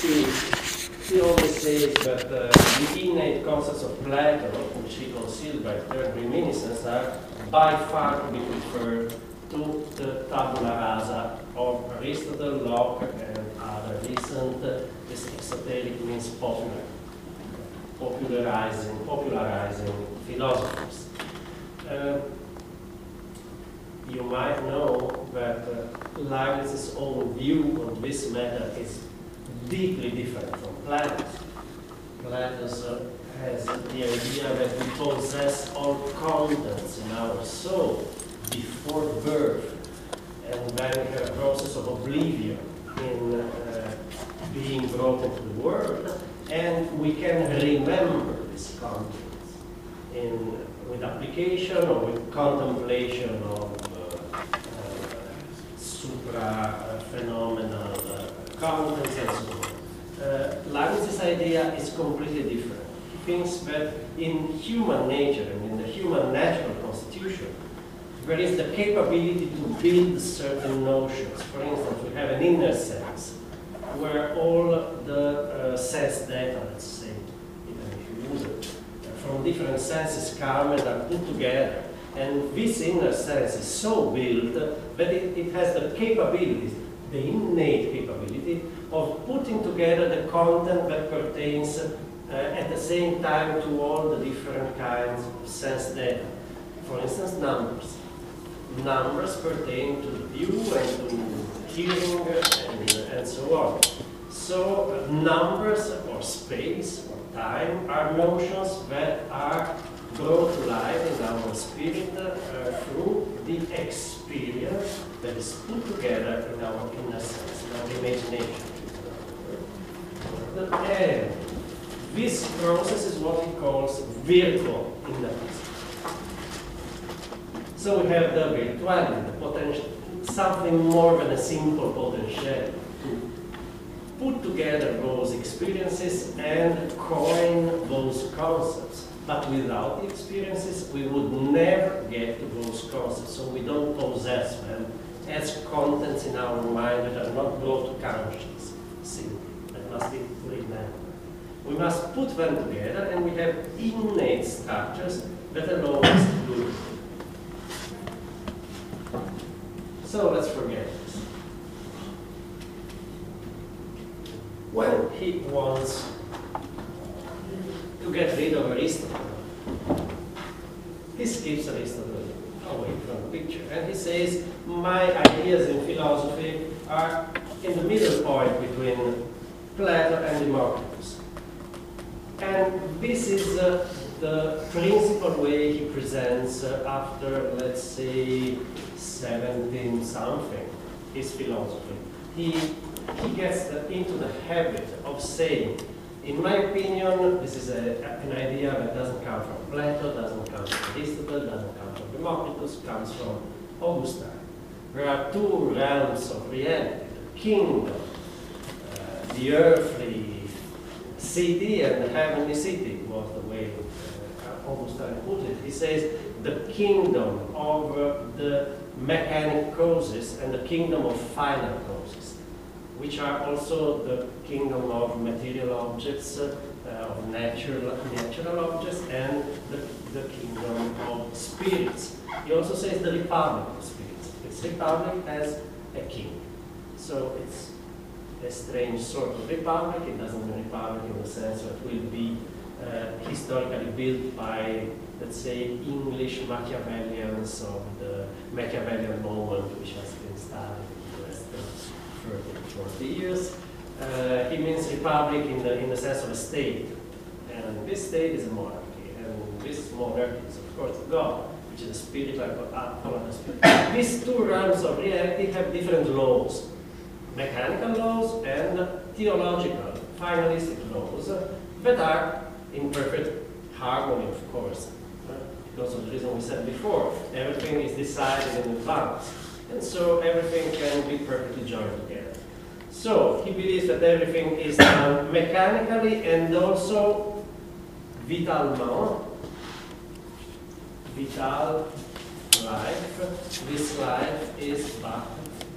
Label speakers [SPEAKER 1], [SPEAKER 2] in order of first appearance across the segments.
[SPEAKER 1] he, he always says that uh, the innate concepts of Plato, which he concealed by third reminiscence, are by far to be preferred to the tabula rasa of Aristotle, Locke, and other recent, uh, this exoteric means popular, popularizing, popularizing philosophers. Uh, you might know that uh, Leibniz's own view on this matter is deeply different from Plato's. Plato's uh, has the idea that we possess all contents in our soul before birth, and then we have a process of oblivion in uh, being brought into the world, and we can remember these contents in, with application or with contemplation of supra-phenomenal uh, contents and so on. Uh, idea is completely different. He thinks that in human nature and in the human natural constitution, there is the capability to build certain notions. For instance, we have an inner sense where all the uh, sense data, let's say, even if you use it, from different senses come and are put together and this inner sense is so built that it, it has the capability, the innate capability, of putting together the content that pertains uh, at the same time to all the different kinds of sense data. For instance, numbers. Numbers pertain to view and to hearing and, and so on. So uh, numbers or space or time are notions that are brought to life in our spirit uh, through the experience that is put together in our inner in our imagination. And this process is what he calls virtual inness. So we have the virtuality, the potential, something more than a simple potential to put together those experiences and coin those concepts but without the experiences, we would never get to those concepts. So we don't possess them as contents in our mind that are not brought to consciousness. Simply, that must be remembered. We must put them together, and we have innate structures that allow us to do it. So let's forget this. When he wants to get rid of Aristotle. He skips Aristotle away from the picture and he says, my ideas in philosophy are in the middle point between Plato and Democritus. And this is uh, the principal way he presents uh, after, let's say, 17 something, his philosophy. He, he gets into the habit of saying in my opinion, this is a, an idea that doesn't come from Plato, doesn't come from Aristotle, doesn't come from Democritus, comes from Augustine. There are two realms of reality, the kingdom, uh, the earthly city and the heavenly city was the way uh, Augustine put it. He says the kingdom of the mechanic causes and the kingdom of final causes which are also the kingdom of material objects, uh, of natural, natural objects, and the, the kingdom of spirits. He also says the republic of spirits. Its republic as a king. So it's a strange sort of republic. It doesn't mean republic in the sense that it will be uh, historically built by, let's say, English Machiavellians of the Machiavellian moment, which has been started 40 years. Uh, he means republic in the, in the sense of a state. And this state is a monarchy. And this monarchy is, of course, God, which is a spirit like Apollo spirit. These two realms of reality have different laws. Mechanical laws and theological, finalistic laws that are in perfect harmony, of course. Because of the reason we said before, everything is decided in advance. And so everything can be perfectly joined together. So he believes that everything is done mechanically and also vitalement. Vital life. This life is but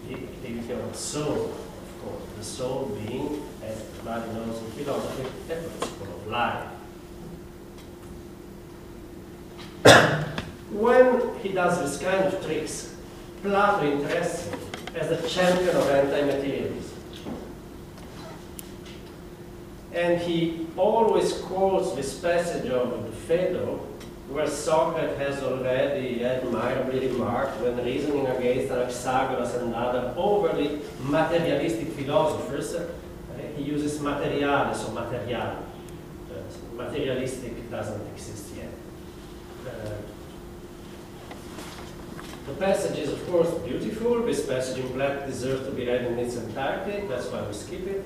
[SPEAKER 1] the activity of the soul, of course. The soul being as everybody knows in philosophy, a principle of life. when he does this kind of tricks, Plato interests him as a champion of anti-materialism. And he always quotes this passage of the Phaedo, where Socrates has already admirably remarked when reasoning against Anaxagoras and other overly materialistic philosophers, uh, he uses materialis or material. Uh, materialistic doesn't exist yet. Uh, the passage is, of course, beautiful. This passage in black deserves to be read in its entirety. That's why we skip it.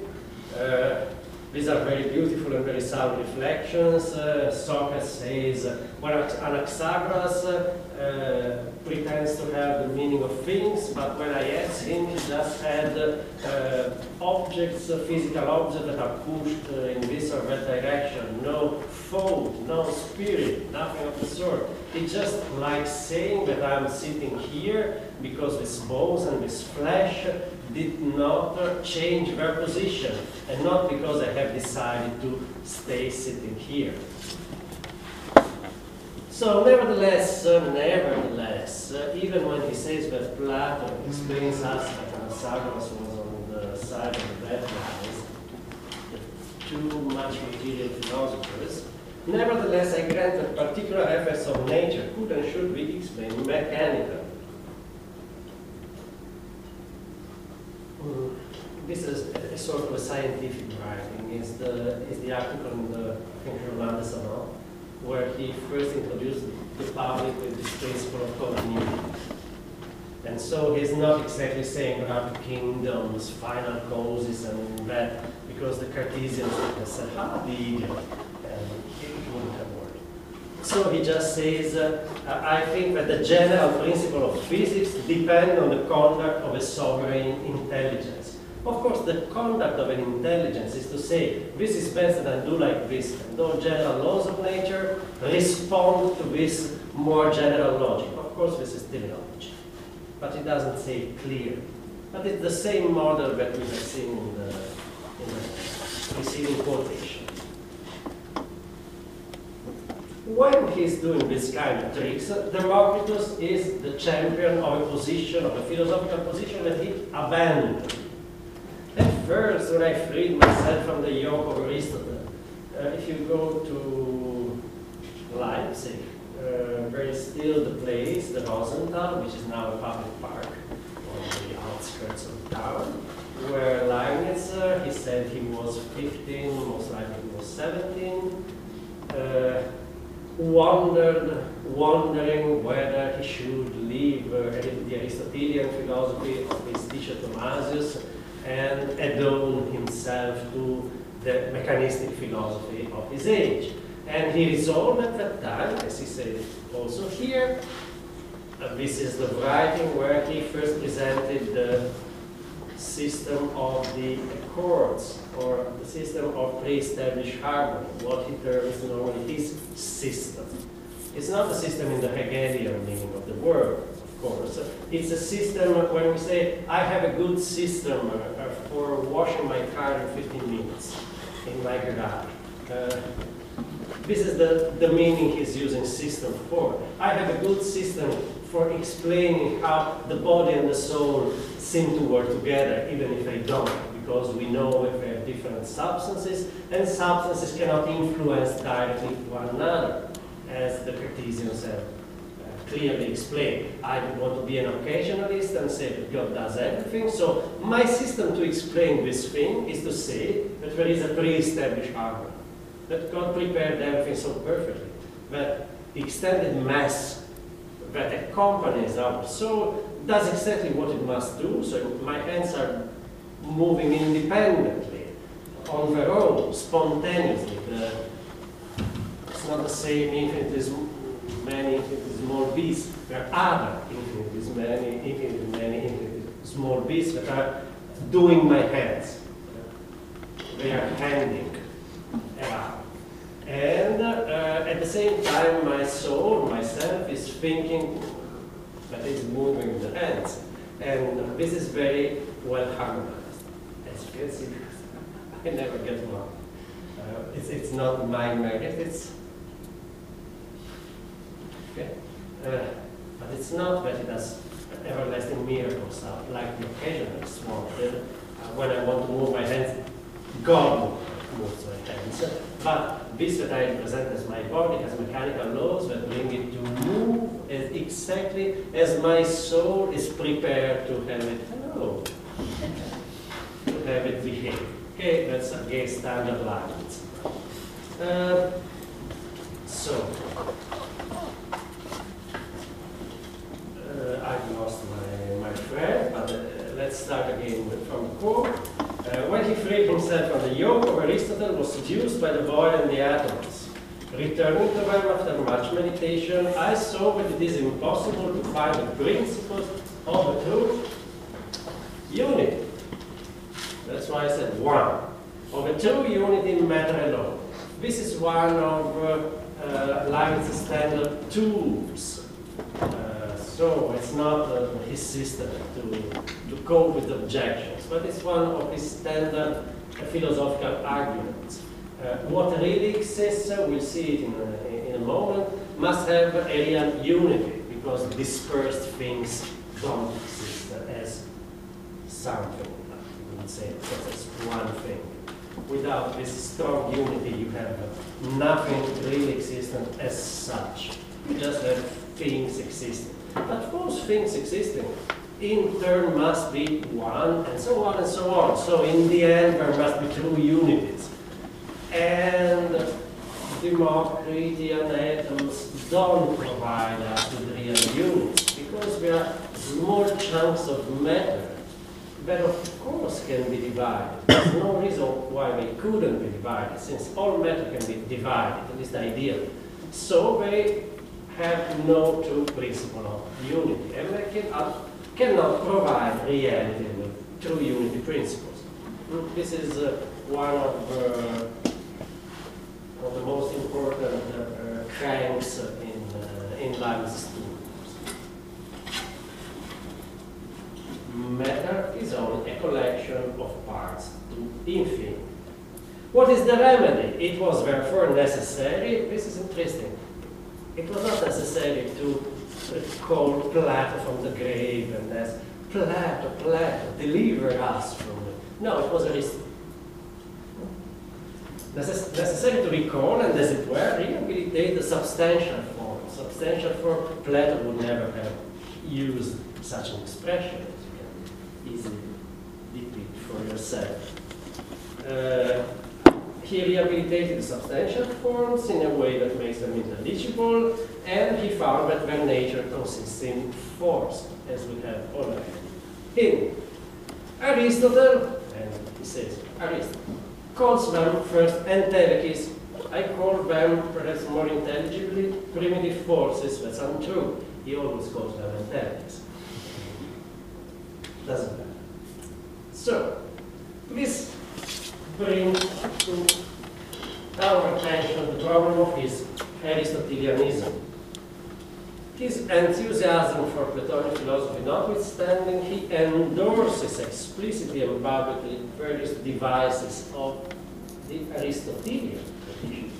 [SPEAKER 1] These are very beautiful and very sound reflections. Uh, Socrates says, when Anaxagoras uh, pretends to have the meaning of things, but when I ask him, he just had uh, objects, uh, physical objects that are pushed uh, in this or that direction. No thought, no spirit, nothing of the sort. He just likes saying that I'm sitting here because this bones and this flesh did not change their position, and not because I have decided to stay sitting here. So nevertheless, uh, nevertheless, uh, even when he says that Plato explains us that Anaxagoras was on the side of the bad guys, too much material philosophers, nevertheless I grant that particular efforts of nature could and should be explained mechanically. This is a, a, sort of a scientific writing. Is the is the article in the I think Salon, where he first introduced the public with this principle of continuity. And so he's not exactly saying about kingdoms, final causes, and that because the Cartesians would have said, "Ah, the idiot," and it wouldn't have worked. So he just says, uh, "I think that the general principle of physics depend on the conduct of a sovereign intelligence." Of course, the conduct of an intelligence is to say, this is best and I do like this. And those general laws of nature respond to this more general logic. Of course, this is teleology. But it doesn't say it clearly. But it's the same model that we have seen in the, in the preceding quotation. When he's doing this kind of tricks, Democritus is the champion of a position, of a philosophical position that he abandoned first when I freed myself from the yoke of Aristotle. Uh, if you go to Leipzig, uh, there is still the place, the Rosenthal, which is now a public park on the outskirts of town, where Leibniz, uh, he said he was 15, most likely he was 17, uh, wondered, wondering whether he should leave uh, the Aristotelian philosophy of his teacher Thomasius and adorn himself to the mechanistic philosophy of his age. And he resolved at that time, as he said also here, uh, this is the writing where he first presented the system of the accords, or the system of pre-established harmony, what he terms normally his system. It's not the system in the Hegelian meaning of the word, It's a system when we say, I have a good system uh, for washing my car in 15 minutes in my garage. Uh, this is the, the meaning he's using system for. I have a good system for explaining how the body and the soul seem to work together, even if they don't, because we know that they are different substances, and substances cannot influence directly one another, as the Cartesians have clearly explain. I want to be an occasionalist and say that God does everything. So my system to explain this thing is to say that there is a pre-established harmony, that God prepared everything so perfectly, that the extended mass that accompanies our soul does exactly what it must do. So my hands are moving independently, on their own, spontaneously. The, it's not the same infinitesimal many small bees. There are other many, many small bees that are doing my hands. They are handing around. And uh, at the same time, my soul, myself, is thinking that is moving the hands. And this is very well harmonized. As you can see, I never get one. Uh, it's, it's not my magnet, it's. Okay? Uh, but it's not that it does everlasting miracles, uh, like the occasional swan. Uh, when I want to move my hands, God moves my hands. But this that I present as my body has mechanical laws that bring it to move as exactly as my soul is prepared to have it. Hello. to have it behave. Okay, that's again standard lines. Uh, so, uh, I've lost my, my thread, but uh, let's start again from the core. Uh, when he freed himself from the yoke of Aristotle, was seduced by the void and the atoms. Returning to them after much meditation, I saw that it is impossible to find the principles of the truth unity. That's why I said one. Of a true unity in matter alone. This is one of uh, uh, Leibniz's standard tools. Uh, so it's not uh, his system to, to cope with objections, but it's one of his standard philosophical arguments. Uh, what really exists, uh, we'll see it in a, in a moment, must have a real unity, because dispersed things don't exist as something I would say that's one thing. Without this strong unity, you have nothing really existent as such. You just have things existing. But those things existing in turn must be one, and so on and so on. So in the end, there must be two unities. And Democritian atoms don't provide us with real units because we are small chunks of matter that of course can be divided. There's no reason why they couldn't be divided, since all matter can be divided, at least ideally. So they have no true principle of unity, and they can, uh, cannot provide reality with true unity principles. Hmm, this is uh, one of, uh, of the most important uh, cranks in, uh, in Leibniz's matter is only a collection of parts to infinity. What is the remedy? It was therefore necessary, this is interesting, it was not necessary to call Plato from the grave and ask, Plato, Plato, deliver us from it. No, it was Aristotle. Necess necessary to recall and, as it were, rehabilitate the substantial form. Substantial form, Plato would never have used such an expression as you can easily depict for yourself. Uh, he rehabilitated substantial forms in a way that makes them intelligible, and he found that their nature consists in force, as we have already. In Aristotle, and he says Aristotle, calls them first entelechies. I call them, perhaps more intelligibly, primitive forces. That's untrue. He always calls them entelechies. Doesn't matter. So, this brings our attention the problem of his Aristotelianism. His enthusiasm for Platonic philosophy notwithstanding, he endorses explicitly and publicly various devices of the Aristotelian tradition.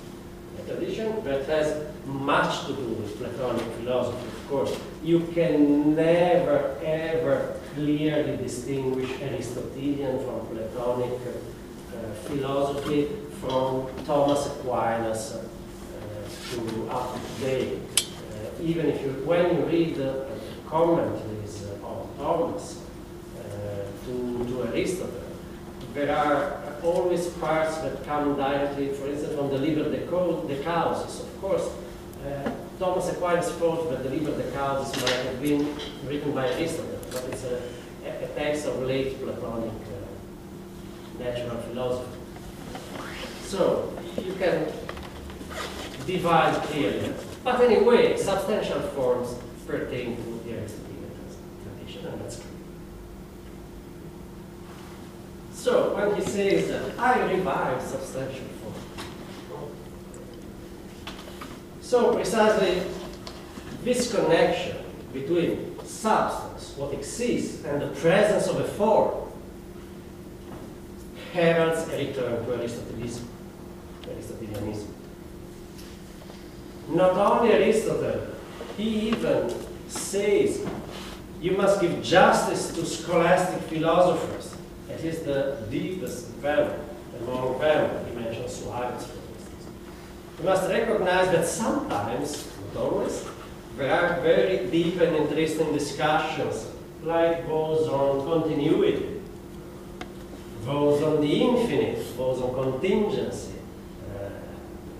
[SPEAKER 1] A tradition that has much to do with Platonic philosophy, of course. You can never, ever clearly distinguish Aristotelian from Platonic philosophy from Thomas Aquinas uh, to up to date. Uh, even if you, when you read the commentaries of Thomas to, to Aristotle, there are always parts that come directly, for instance, from the Liber de Causis. Of course, uh, Thomas Aquinas thought that the Liber de Causis might have been written by Aristotle but it's a, a text of late Platonic natural philosophy. So you can divide clearly. But anyway, substantial forms pertain to the Aristotelian tradition, and that's clear. So when he says that I revive substantial forms, so precisely this connection between substance what exists and the presence of a form heralds a return to Aristotelianism. Aristotelianism. Not only Aristotle, he even says you must give justice to scholastic philosophers. That is the deepest value among them. He mentions Suarez, for instance. You must recognize that sometimes, not always, there are very deep and interesting discussions, like those on continuity, those on the infinite, those on contingency. Uh,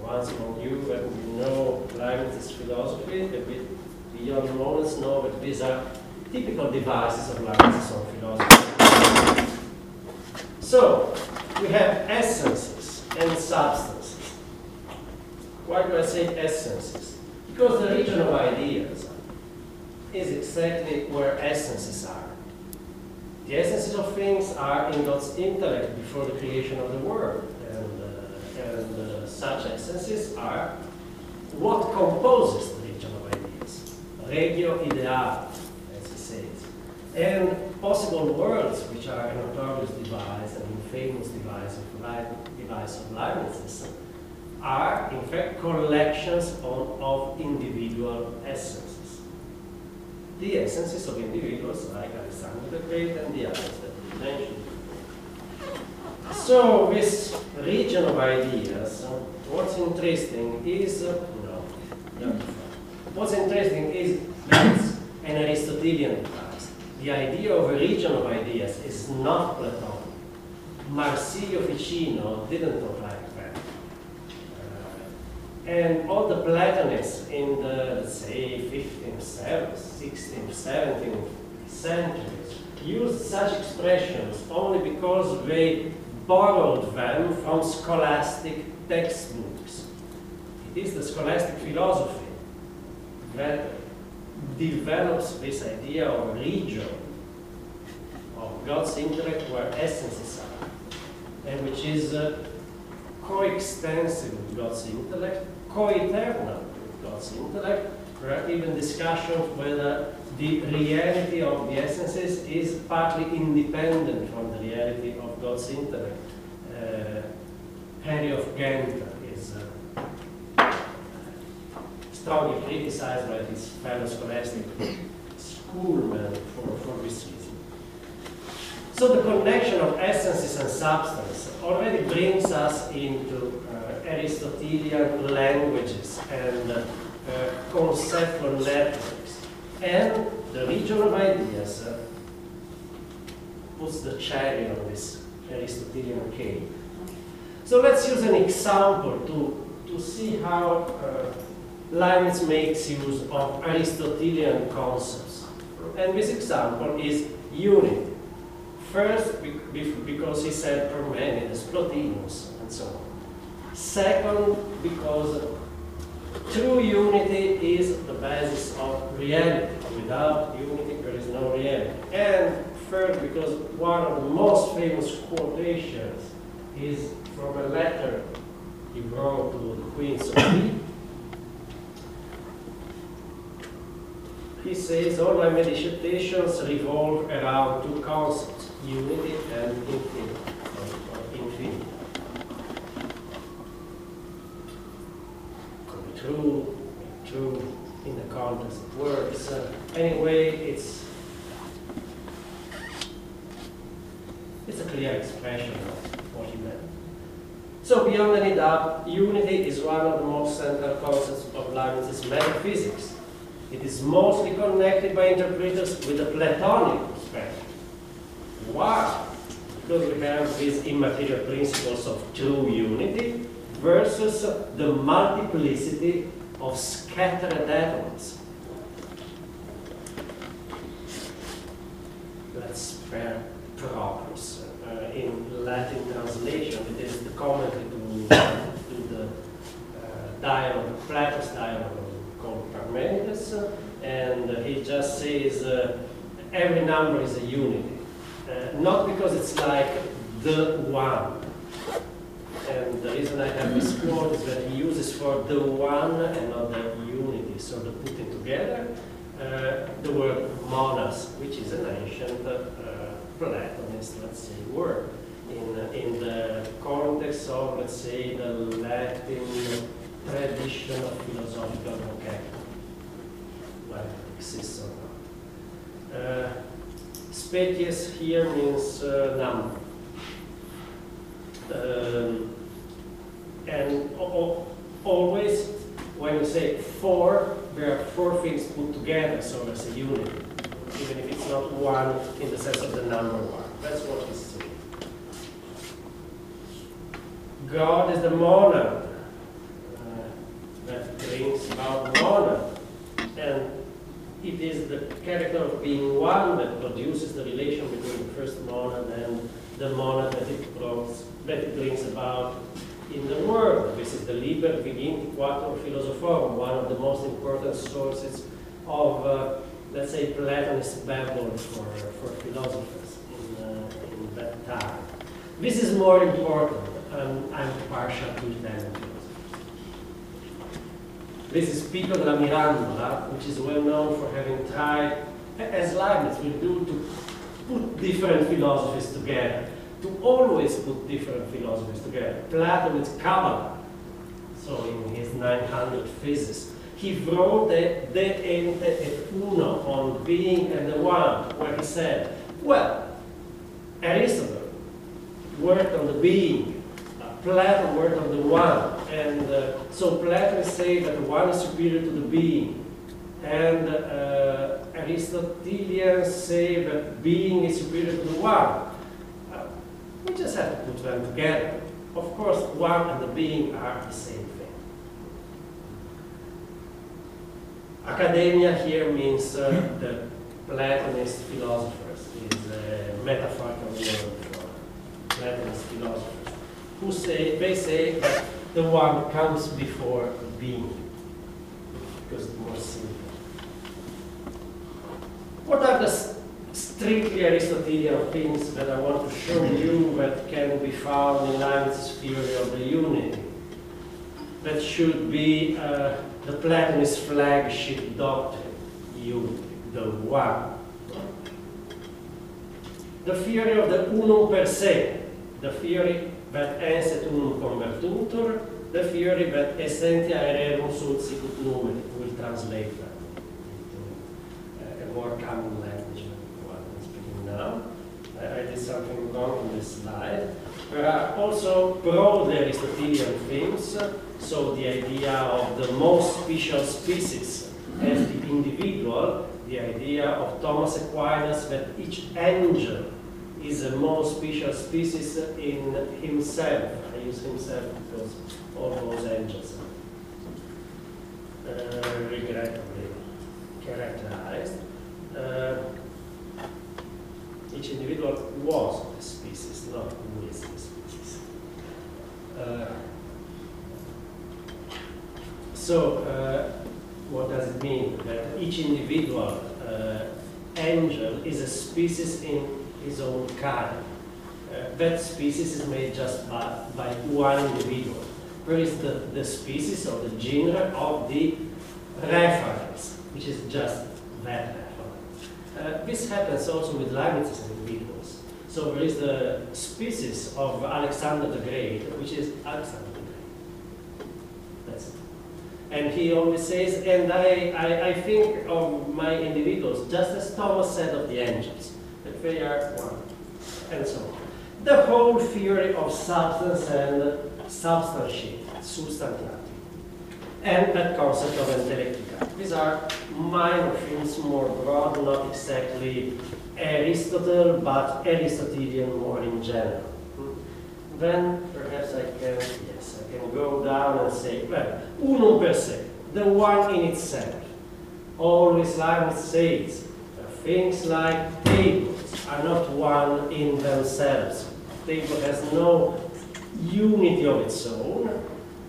[SPEAKER 1] once among you and you know Leibniz's philosophy, a bit beyond models know that these are typical devices of Leibniz's own philosophy. So, we have essences and substances. Why do I say essences? Because the region of ideas is exactly where essences are. The essences of things are in God's intellect before the creation of the world. And, uh, and uh, such essences are what composes the region of ideas. Regio ideale, as he says. And possible worlds, which are a notorious device and infamous device of, Leib device of Leibniz's, are in fact collections on, of individual essences. The essences of individuals like Alexander the Great and the others that we mentioned. So this region of ideas, what's interesting is, uh, no, what's interesting is that it's an Aristotelian device. The idea of a region of ideas is not Platonic. Marsilio Ficino didn't. Uh, and all the Platonists in the, say, 15th, 16th, 17th centuries used such expressions only because they borrowed them from scholastic textbooks. It is the scholastic philosophy that develops this idea of region, of God's intellect where essences are, and which is uh, coextensive with God's intellect, co-eternal with God's intellect. Are even discussions whether the reality of the essences is partly independent from the reality of God's intellect. Uh, Henry of Ghent is uh, strongly criticized by his fellow scholastic schoolmen for, for this reason. So the connection of essences and substance already brings us into Aristotelian languages and uh, conceptual networks. And the region of ideas uh, puts the cherry on this Aristotelian cake. So let's use an example to, to see how uh, Leibniz makes use of Aristotelian concepts. And this example is unity. First, because he said Parmenides, Plotinus, and so on. Second, because true unity is the basis of reality. Without unity, there is no reality. And third, because one of the most famous quotations is from a letter he wrote to the Queen Sophie. He says, all my meditations revolve around two concepts, unity and infinity. infinity. Could be true, true in the context of words. Uh, anyway, it's it's a clear expression of what he meant. So beyond any doubt, unity is one of the most central concepts of Leibniz's metaphysics. It is mostly connected by interpreters with the Platonic perspective. Why? Because we have these immaterial principles of true unity versus the multiplicity of scattered atoms. Let's spare progress. Uh, in Latin translation, it is the commentary to, to the uh, dialogue, Plato's dialogue called Parmenides, and he just says uh, every number is a unity. Uh, not because it's like the one. And the reason I have this quote is that he uses for the one and not the unity, so the putting together, uh, the word monas, which is an ancient uh, Platonist, let's say, word. in, in the context of, let's say, the Latin tradition of philosophical vocabulary, whether it exists or not. Uh, Spetius here means uh, number. Um, and always, when you say four, there are four things put together, so there's a unit, even if it's not one in the sense of the number one. That's what he's saying. God is the monad uh, that brings about monad, and it is the character of being one that produces the relation between the first monad and the monad that it, brings, that it brings about in the world. This is the Liber Viginti Quattuor Philosophorum, one of the most important sources of, uh, let's say, Platonist babble for, for philosophers in, uh, in that time. This is more important, and I'm partial to philosophers. This is Pico della Mirandola, which is well known for having tried, as Leibniz will do, to put different philosophies together to always put different philosophies together. Plato with Kabbalah, so in his 900 Theses, he wrote the De Ente et Uno on being and the one, where he said, well, Aristotle worked on the being, uh, Plato worked on the one, and uh, so Plato saying that the one is superior to the being, and uh, Aristotelians say that being is superior to the one. We just have to put them together. Of course, one and the being are the same thing. Academia here means uh, the Platonist philosophers, is a metaphorical word for Platonist philosophers, who say, they say that the one comes before the being, because it's more simple. What are the strictly Aristotelian things that I want to show you that can be found in Leibniz's theory of the unity. That should be uh, the Platonist flagship doctrine, unity, the one. The theory of the unum per se, the theory that ens et unum convertuntur, the theory that essentia rerum sunt sicut numeri, will translate that into a more common language. I, I something wrong on this slide. There are also broad Aristotelian themes, so the idea of the most special species as the individual, the idea of Thomas Aquinas that each angel is a most special species in himself. I use himself because all those angels are uh, regrettably characterized. Uh, each individual was a species, not who is a species. Uh, so, uh, what does it mean? That each individual uh, angel is a species in his own kind. Uh, that species is made just by, by one individual. Where is the, the species or the genera of the reference, which is just that uh, this happens also with languages and individuals. So there is the species of Alexander the Great, which is Alexander the Great. That's it. And he always says, and I, I, I think of my individuals just as Thomas said of the angels, that they are one, and so on. The whole theory of substance and substantiate, substantiate and that concept of intellectica. These are minor things, more broad, not exactly Aristotle, but Aristotelian more in general. Hmm. Then perhaps I can, yes, I can go down and say, well, uno per se, the one in itself. Always Leibniz says, things like tables are not one in themselves. Table has no unity of its own.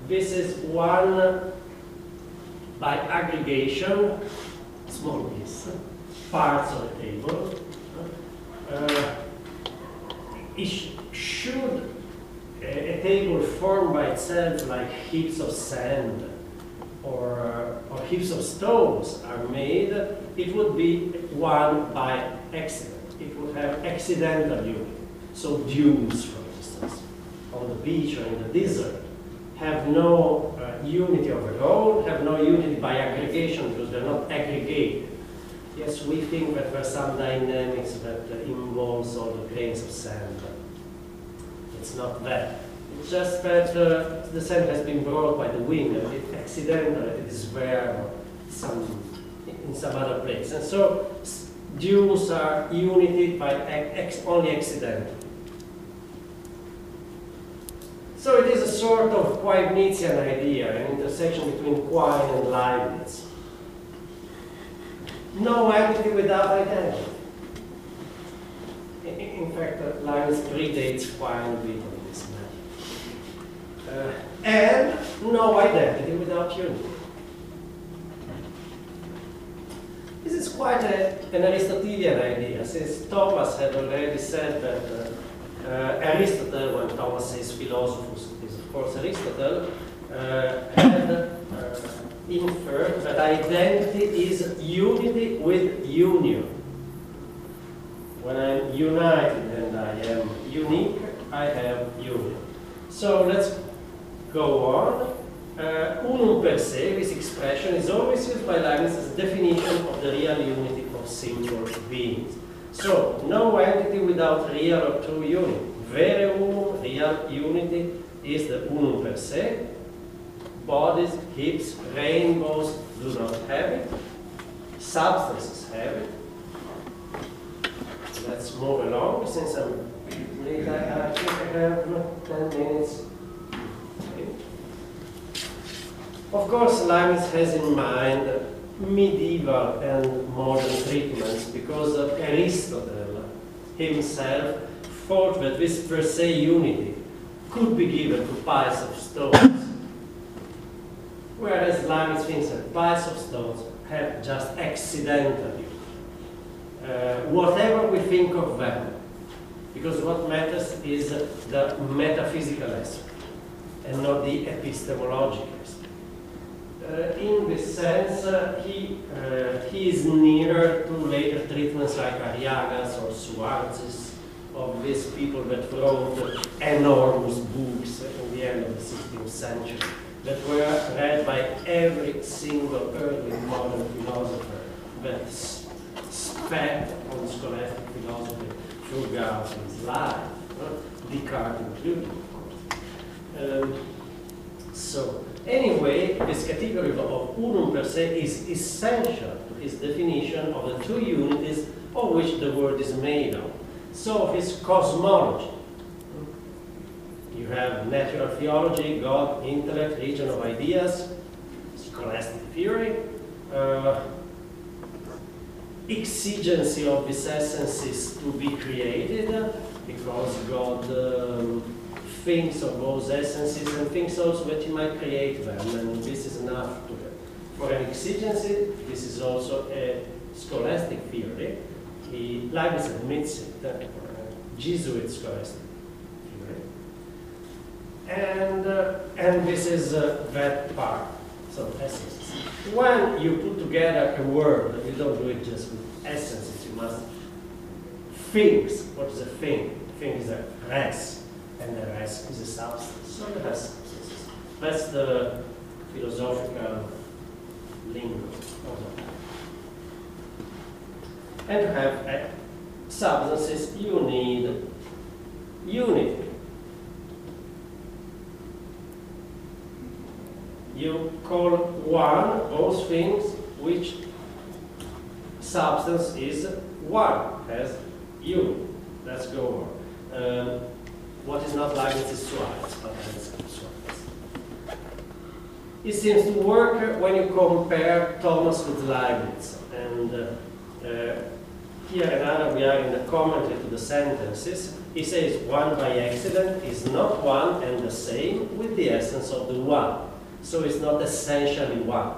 [SPEAKER 1] This is one by aggregation, small piece, parts of a table. Uh, should a, a, table formed by itself like heaps of sand or, uh, or heaps of stones are made, it would be one by accident. It would have accidental unity. So dunes, for instance, on the beach or in the desert have no uh, unity of their own, have no unity by aggregation because they're not aggregated. Yes, we think that there are some dynamics that uh, involves all the grains of sand, but it's not that. It's just that uh, the sand has been brought by the wind and it accidentally it is there some, in some other place. And so dunes are unity by only accidental. So it is a sort of Leibnizian idea, an intersection between Quine and Leibniz. No entity without identity. In, fact, uh, Leibniz predates Quine a bit on this matter. Uh, and no identity without unity. This is quite a, an Aristotelian idea, since Thomas had already said that uh, Aristotle, when Thomas says philosophers, is of course Aristotle, uh, had uh, inferred that identity is unity with union. When I'm united and I am unique, I have union. So let's go on. Uh, unum per se, this expression, is always used by Leibniz as a definition of the real unity of single beings. So, no entity without real or true unity. Vere unum, real unity, is the unum per se. Bodies, hips, rainbows do not have it. Substances have it. Let's move along since I'm late. I, think I have 10 minutes. Of course, Leibniz has in mind medieval and modern treatments because Aristotle himself thought that this per se unity could be given to piles of stones. Whereas Leibniz thinks that piles of stones have just accidentally. Uh, whatever we think of them, because what matters is the metaphysical aspect and not the epistemological aspect. Uh, in this sense, uh, he, uh, he is nearer to later treatments like Arriaga's or Suarez's, of these people that wrote enormous books in the end of the 16th century that were read by every single early modern philosopher that spat on scholastic philosophy throughout his life, Descartes included, um, so, Anyway, this category of unum per se is essential to his definition of the two unities of which the world is made of. So his cosmology. You have natural theology, God, intellect, region of ideas, scholastic theory, uh, exigency of these essences to be created because God um, thinks of those essences and things also that you might create them, and this is enough to For an exigency, this is also a scholastic theory. He, Leibniz admits it, uh, Jesuit scholastic theory. And, uh, and this is uh, that part, so essences. When you put together a word, you don't do it just with essences, you must think. What is a thing? A thing is a res and the rest is a substance. So the substances. That's the philosophical lingo of the And to have uh, substances, you need unity. You call one those things which substance is one, has unity. Let's go on. Um, what is not Leibniz is Suarez, but that is Suarez. It seems to work when you compare Thomas with Leibniz. And uh, uh, here another, we are in the commentary to the sentences. He says one by accident is not one and the same with the essence of the one. So it's not essentially one,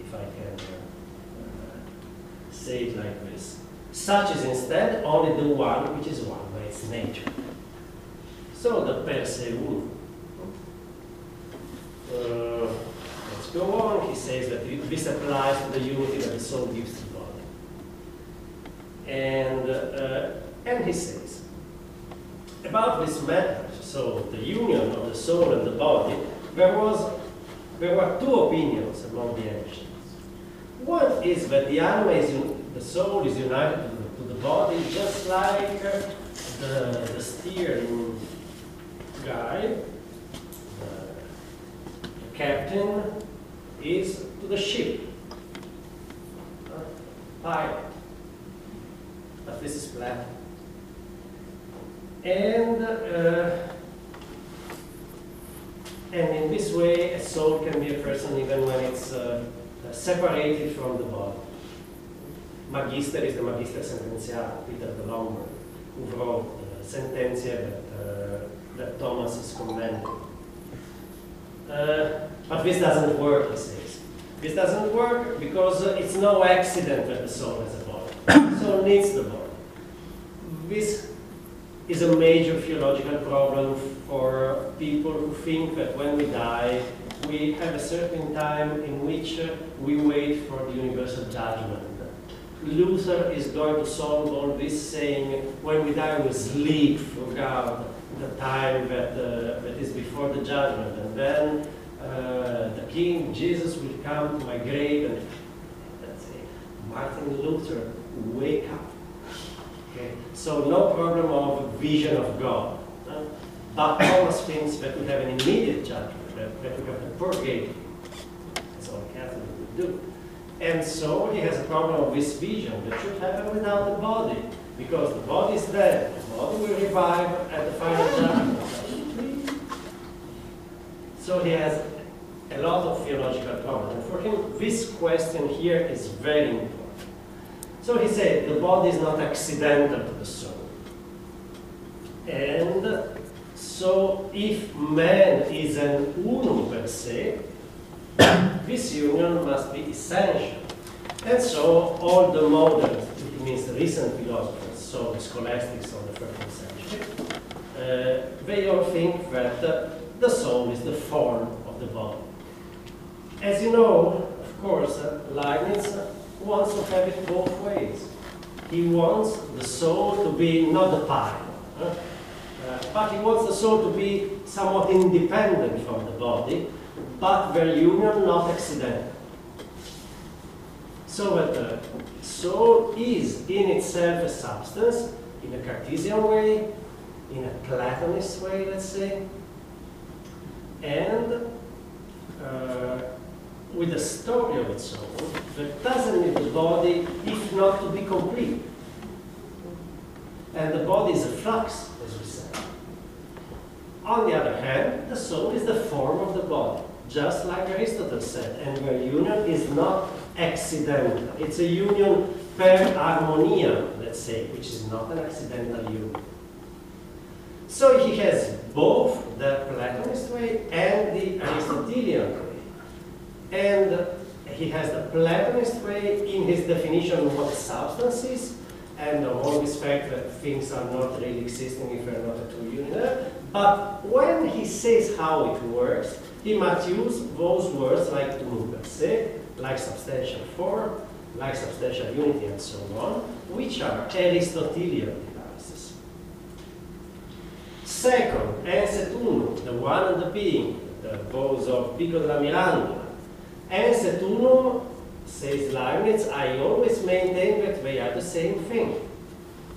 [SPEAKER 1] if I can uh, say it like this. Such is instead only the one which is one by its nature. So the per se unum. Uh, let's go on. He says that this applies to the unity that the soul gives to the body. And, uh, and he says, about this matter, so the union of the soul and the body, there was there were two opinions among the ancients. One is that the anima is the soul is united to the, body, just like uh, the, the steering guy, the, the captain is to the ship, uh, pilot. But this is Plato. And uh, and in this way, a soul can be a person even when it's uh, separated from the body. Magister is the Magister Sentenziale, Peter the Lombard, who wrote the sentencia that, uh, that Thomas is condemned. Uh, but this doesn't work, he says. This doesn't work because it's no accident that the soul has a body. the soul needs the body. This is a major theological problem for people who think that when we die, we have a certain time in which we wait for the universal judgment. Luther is going to solve all this saying, when we die, we sleep throughout the time that, uh, that is before the judgment. And then uh, the King Jesus will come to my grave and, let's say, Martin Luther, wake up. Okay? So no problem of vision of God. Uh, but Thomas thinks that we have an immediate judgment, that, that we have to purgate. That's all Catholic would do. And so he has a problem of this vision that should happen without the body, because the body is dead. The body will revive at the final judgment. So he has a lot of theological problems. And for him, this question here is very important. So he said the body is not accidental to the soul. And so if man is an unum per se, this union must be essential. And so all the modern, it means recent philosophers, so the scholastics of the 13th century, uh, they all think that uh, the soul is the form of the body. As you know, of course, uh, Leibniz wants to have it both ways. He wants the soul to be not the pile, uh, uh, but he wants the soul to be somewhat independent from the body, but their union not accidental. So that the soul is in itself a substance, in a Cartesian way, in a Platonist way, let's say, and uh, with a story of its own that doesn't need the body if not to be complete. And the body is a flux, as we said. On the other hand, the soul is the form of the body, just like Aristotle said, and where union is not accidental. It's a union per harmonia, let's say, which is not an accidental union. So he has both the Platonist way and the Aristotelian way. And he has the Platonist way in his definition of what substance is, and of all fact that things are not really existing if they're not a two unit. But when he says how it works, he must use those words like unum per se, like substantial form, like substantial unity, and so on, which are Aristotelian devices. Second, ens et unum, the one and the being, the vows of Pico della Mirandola. Ens et unum, says Leibniz, I always maintain that they are the same thing.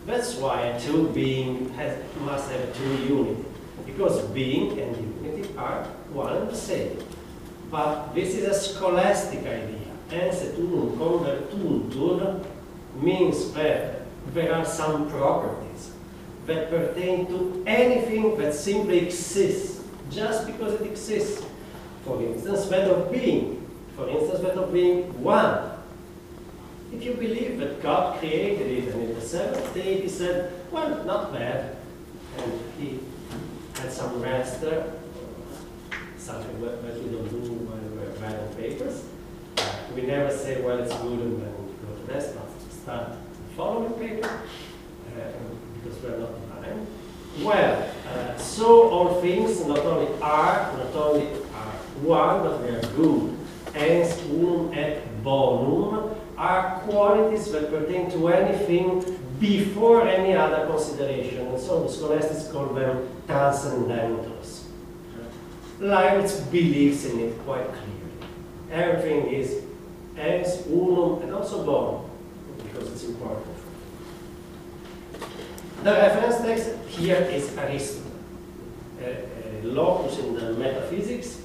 [SPEAKER 1] That's why a two being has, must have two unity, because being and unity are one same. But this is a scholastic idea. Ens et unum convertuntur means that there are some properties that pertain to anything that simply exists, just because it exists. For instance, that of being. For instance, that of being one. If you believe that God created it and in the seventh day he said, well, not bad, and he had some rest there, we don't do when we're writing papers. We never say, well, it's good and then we go to rest, but start the following paper, uh, because we're not divine. Well, uh, so all things not only are, not only are one, but they are good. Ens unum et bonum are qualities that pertain to anything before any other consideration. And so the scholastics call them transcendentals. Leibniz believes in it quite clearly. Everything is ens, unum, and also bonum, because it's important. The reference text here is Aristotle, a, a locus in the metaphysics,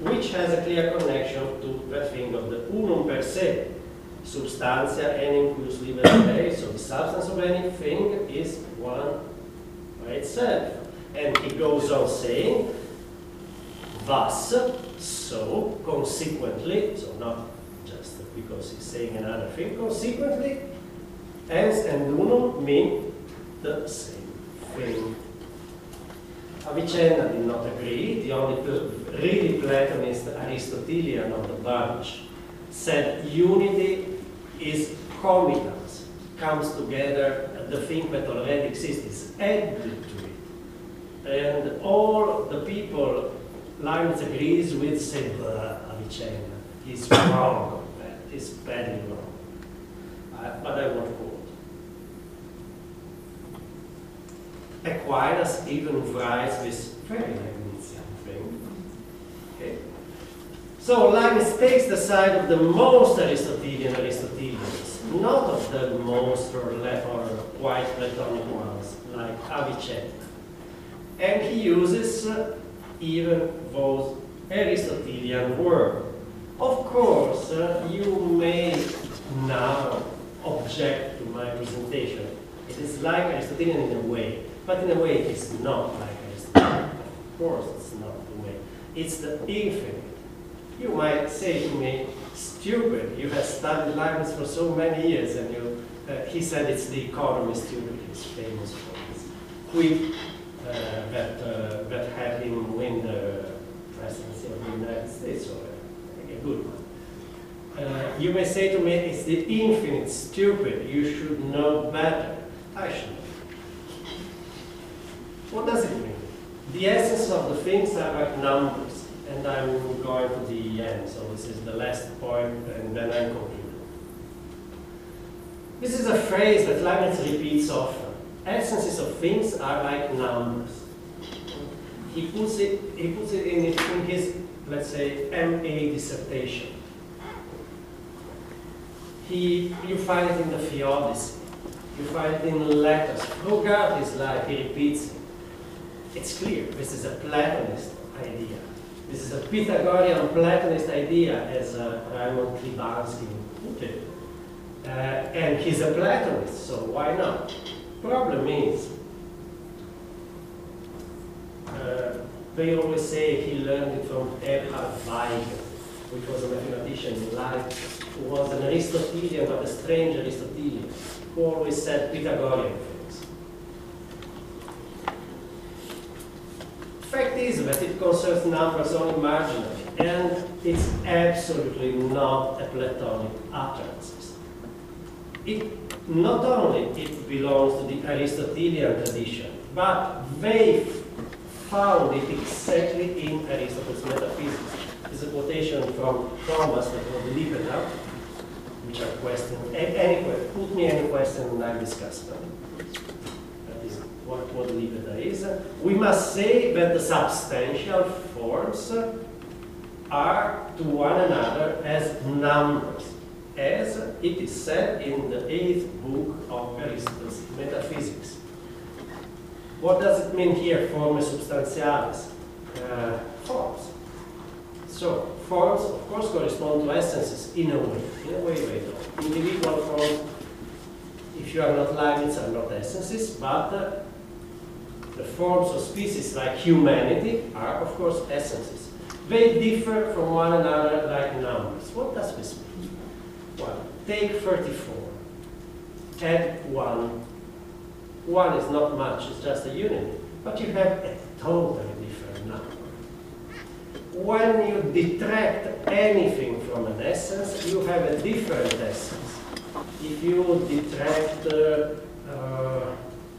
[SPEAKER 1] which has a clear connection to the thing of the unum per se, substantia enim plus libere, so the substance of anything is one by itself. And he goes on saying, thus, so, consequently, so not just because he's saying another thing, consequently, ens and unum mean the same thing. Avicenna did not agree. The only really Platonist Aristotelian of the bunch said unity is comitans, comes together, the thing that already exists is added to it. And all the people Leibniz agrees with say, Avicenna, he's wrong on that, he's badly wrong. Uh, but I won't quote. Aquinas even writes this very Leibnizian thing. Okay? So Leibniz takes the side of the most Aristotelian Aristotelians, not of the most or, or quite Platonic ones, like Avicenna. And he uses uh, even those Aristotelian words. Of course, uh, you may now object to my presentation. It is like Aristotelian in a way, but in a way it is not like Aristotelian. Of course it's not the way. It's the infinite. You might say to me, stupid, you have studied Leibniz for so many years and you, uh, he said it's the economist stupid, he's famous for this quip uh, that, uh, that him win the presidency of the United States, or a, a good one. Uh, you may say to me, it's the infinite stupid, you should know better. I should know. What does it mean? The essence of the things are like numbers, and I'm going to the end, so this is the last point, and then I'm concluding. This is a phrase that Leibniz repeats often. Essences of things are like numbers. He puts it, he puts it in, in his, let's say, MA dissertation. He, you find it in the Theodicy. You find it in letters. Throughout his life, he repeats it. It's clear, this is a Platonist idea. This is a Pythagorean Platonist idea, as uh, Raymond Klibansky put it. Uh, and he's a Platonist, so why not? The problem is, uh, they always say he learned it from Erhard Weigel, which was a mathematician who was an Aristotelian, but a strange Aristotelian, who always said Pythagorean things. Fact is that it concerns numbers only marginally, and it's absolutely not a Platonic utterance. It, not only it belongs to the Aristotelian tradition, but they found it exactly in Aristotle's metaphysics. It's a quotation from Thomas was Lippeda, which are questions. Any, put me any question and I'll discuss them. That is what, what Lippeda is. We must say that the substantial forms are to one another as numbers as it is said in the eighth book of Aristotle's Metaphysics. What does it mean here, forma substantialis? Uh, forms. So, forms, of course, correspond to essences in a way. In a way, do. Individual forms, if you are not Leibniz, are not essences, but uh, the forms of species like humanity are, of course, essences. They differ from one another like numbers. What does this mean? Take 34, add 1. 1 is not much, it's just a unit, but you have a totally different number. When you detract anything from an essence, you have a different essence. If you detract uh, uh,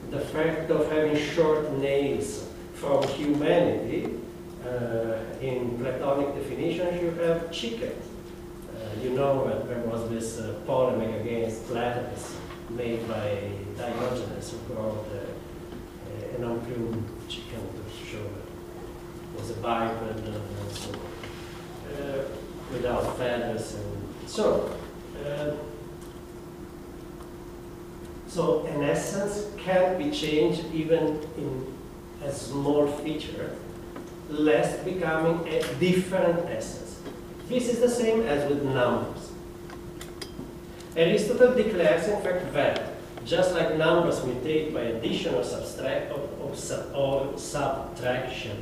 [SPEAKER 1] the fact of having short nails from humanity, uh, in Platonic definitions, you have chicken you know that there was this uh, polemic against Platonists made by Diogenes, who brought uh, an unplumed chicken to show it was a biped and so uh, without feathers and so. Uh, so an essence can be changed even in a small feature, lest becoming a different essence. This is the same as with numbers. Aristotle declares, in fact, that just like numbers mutate by addition or, subtract, or, or, or subtraction,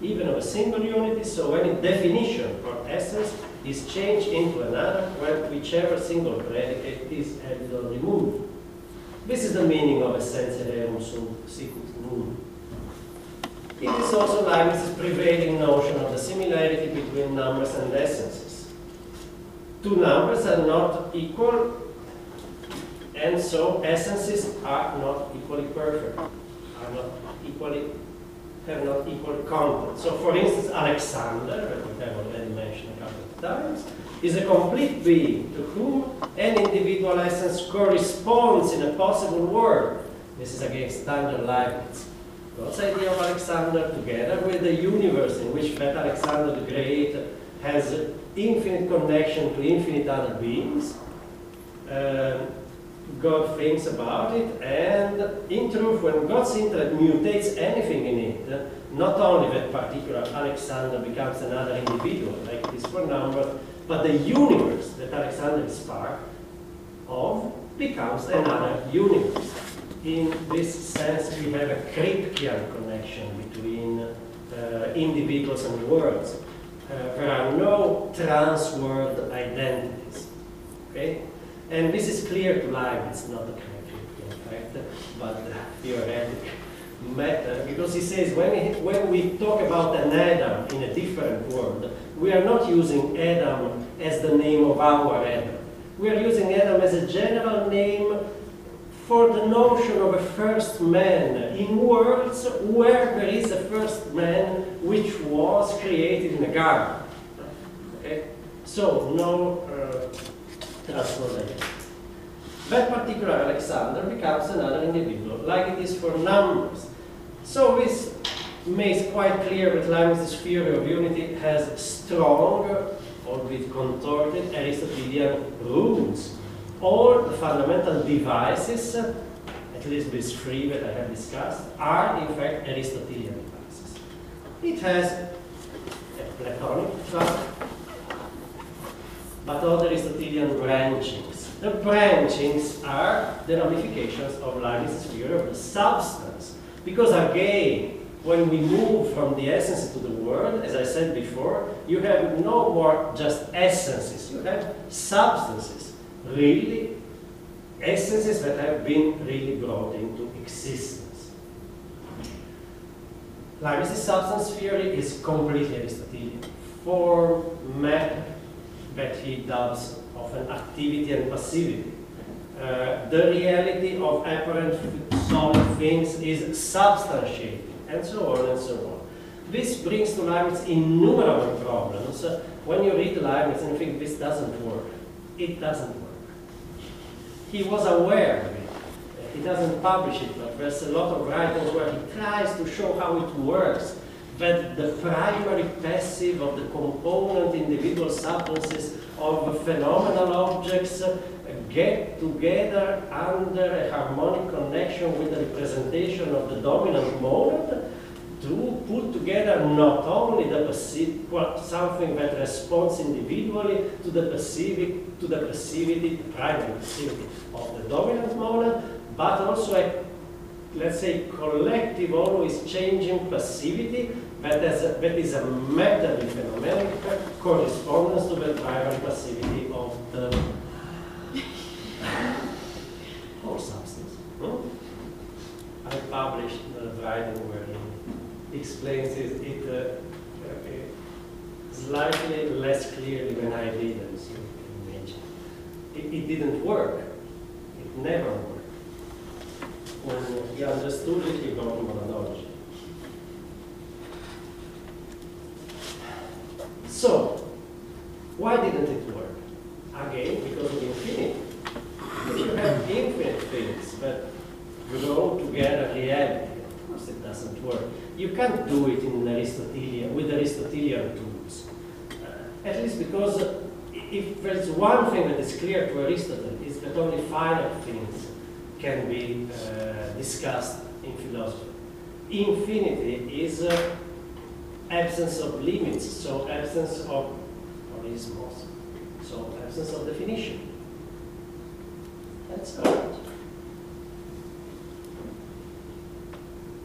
[SPEAKER 1] even of a single unity, so any definition or essence is changed into another when whichever single predicate is added or removed. This is the meaning of essential rerum sicut num. It is also Leibniz's prevailing notion of the similarity between numbers and essences. Two numbers are not equal, and so essences are not equally perfect, are not equally have not equal content. So for instance, Alexander, that we have already mentioned a couple of times, is a complete being to whom an individual essence corresponds in a possible world. This is again standard Leibniz. God's idea of Alexander, together with the universe in which that Alexander the Great has infinite connection to infinite other beings, uh, God thinks about it, and in truth, when God's intellect mutates anything in it, not only that particular Alexander becomes another individual, like this for numbers, but the universe that Alexander is part of becomes another universe. In this sense, we have a Kripkean connection between uh, individuals and worlds. Uh, there are no trans-world identities. Okay? And this is clear to Leibniz, not a Kripkean fact, but a theoretic matter, because he says when, he, when we talk about an Adam in a different world, we are not using Adam as the name of our Adam. We are using Adam as a general name for the notion of a first man in worlds where there is a first man which was created in a garden. Okay? So, no uh, transformation. That particular Alexander becomes another individual, like it is for numbers. So this makes quite clear that Leibniz's theory of unity has strong, albeit contorted, Aristotelian roots. All the fundamental devices, at least these three that I have discussed, are in fact Aristotelian devices. It has a Platonic track, but all the Aristotelian branchings. The branchings are the ramifications of Leibniz's theory of the substance. Because again, when we move from the essence to the world, as I said before, you have no more just essences, you have substances, really essences that have been really brought into existence. Leibniz's substance theory is completely Aristotelian. Form, matter, that he dubs often activity and passivity. Uh, the reality of apparent solid things is substantiated, and so on and so on. This brings to Leibniz innumerable problems. Uh, when you read Leibniz and think this doesn't work, it doesn't work. He was aware of it. He doesn't publish it, but there's a lot of writings where he tries to show how it works, that the primary passive of the component individual substances of phenomenal objects get together under a harmonic connection with the representation of the dominant monad to put together not only the something that responds individually to the passive, to the the primary passivity of the dominant monad, but also a, let's say, collective, always changing passivity that is a, that is a methodly phenomenon correspondence to the primary passivity of the whole substance. Hmm? I published a writing where he explains it, it uh, uh, slightly less clearly than I did, as you can imagine. It, it didn't work. It never worked. When he understood it, he got monadology. So, why didn't it work? Again, because of infinity. If you have infinite that grow together reality. Of course, it doesn't work. You can't do it in Aristotelian with Aristotelian tools. Uh, at least because if there's one thing that is clear to Aristotle, is that only finite things can be uh, discussed in philosophy. Infinity is uh, absence of limits, so absence of horismos, so absence of definition. That's all.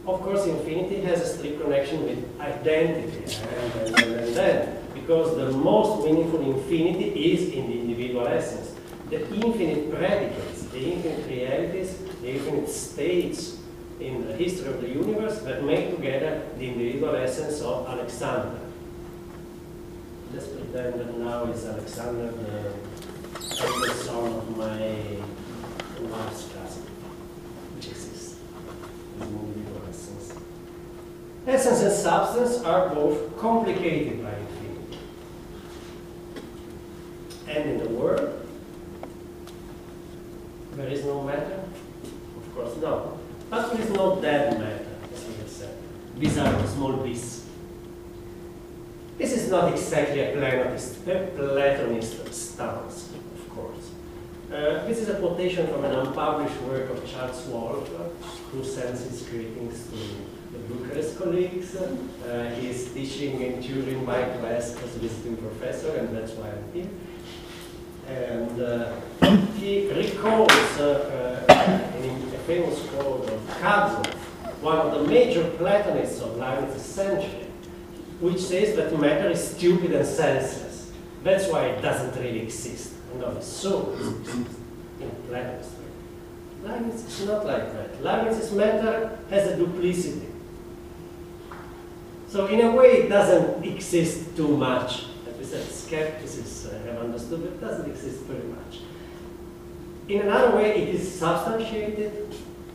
[SPEAKER 1] Of course, infinity has a strict connection with identity, and, and, and, and then, because the most meaningful infinity is in the individual essence. The infinite predicates, the infinite realities, the infinite states in the history of the universe that make together the individual essence of Alexander. Let's pretend that now is Alexander, the eldest son of my wife's cousin, which exists as an individual essence. Essence and substance are both complicated by infinity. And in the world, there is no matter? Of course, no. But there is no dead matter, as we have said. These are small beasts. This is not exactly a Platonist, Platonist stance, of course. Uh, this is a quotation from an unpublished work of Charles Wolfe, who sends his greetings to the Bucharest colleagues. Uh, he is teaching in Turin my class as visiting professor, and that's why I'm here. And uh, he recalls uh, uh, a famous quote of Cudworth, one of the major Platonists of 19th century, which says that matter is stupid and senseless. That's why it doesn't really exist. No, it's so in Platonist. Leibniz is not like that. Leibniz's matter has a duplicity. So in a way, it doesn't exist too much. As we said, skeptics have understood it doesn't exist very much. In another way, it is substantiated,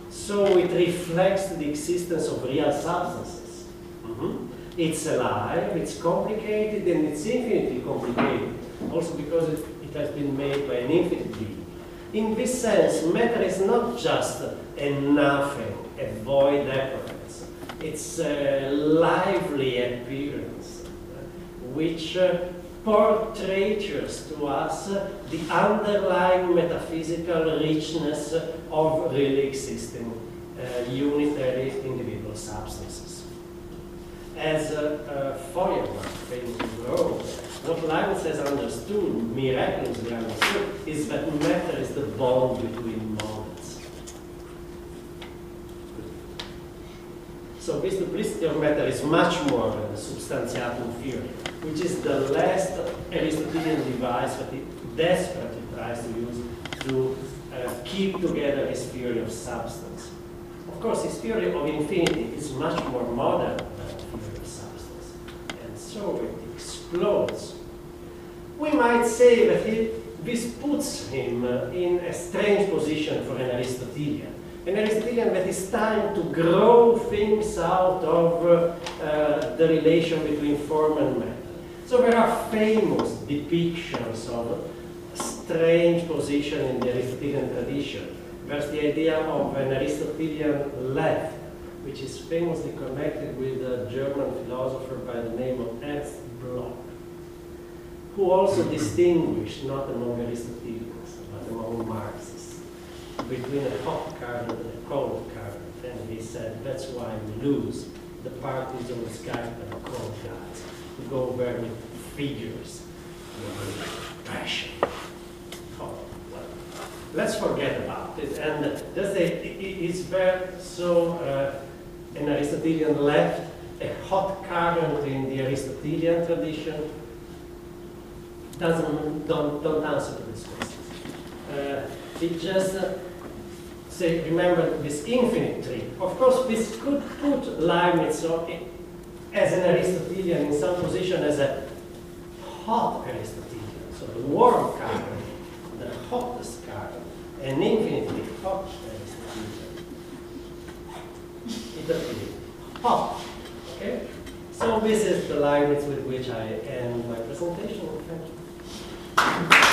[SPEAKER 1] so it reflects the existence of real substances. Mm -hmm. It's alive, it's complicated, and it's infinitely complicated. Also because it, it has been made by an infinite being. In this sense, matter is not just a nothing, a void appearance. It's a lively appearance, which uh, portrays to us the underlying metaphysical richness of really existing uh, unitary individual substances. As uh, uh, Feuerbach famously wrote, what Leibniz has understood, miraculously understood, is that matter is the bond between monads. So this duplicity of matter is much more than the substantiatum theory, which is the last Aristotelian device that he desperately tries to use to uh, keep together his theory of substance. Of course, his theory of infinity is much more modern than theory of substance, and so it explodes. We might say that he, this puts him uh, in a strange position for an Aristotelian an Aristotelian that is time to grow things out of uh, the relation between form and matter. So there are famous depictions of strange position in the Aristotelian tradition. There's the idea of an Aristotelian left, which is famously connected with a German philosopher by the name of Ernst Bloch, who also distinguished not among Aristotelians, but among Marxists between a hot current and a cold current. And he said that's why we lose the parties on and cold guys who go there with figures, passion. Oh, well, let's forget about it. And just say it's there so uh, an Aristotelian left, a hot current in the Aristotelian tradition doesn't don't don't answer to this question. Uh, it just uh, say, remember this infinite tree. Of course, this could put Leibniz as an Aristotelian in some position as a hot Aristotelian, so the warm current, the hottest current, an infinitely hot Aristotelian. It hot. Okay? So this is the Leibniz with which I end my presentation. Thank you.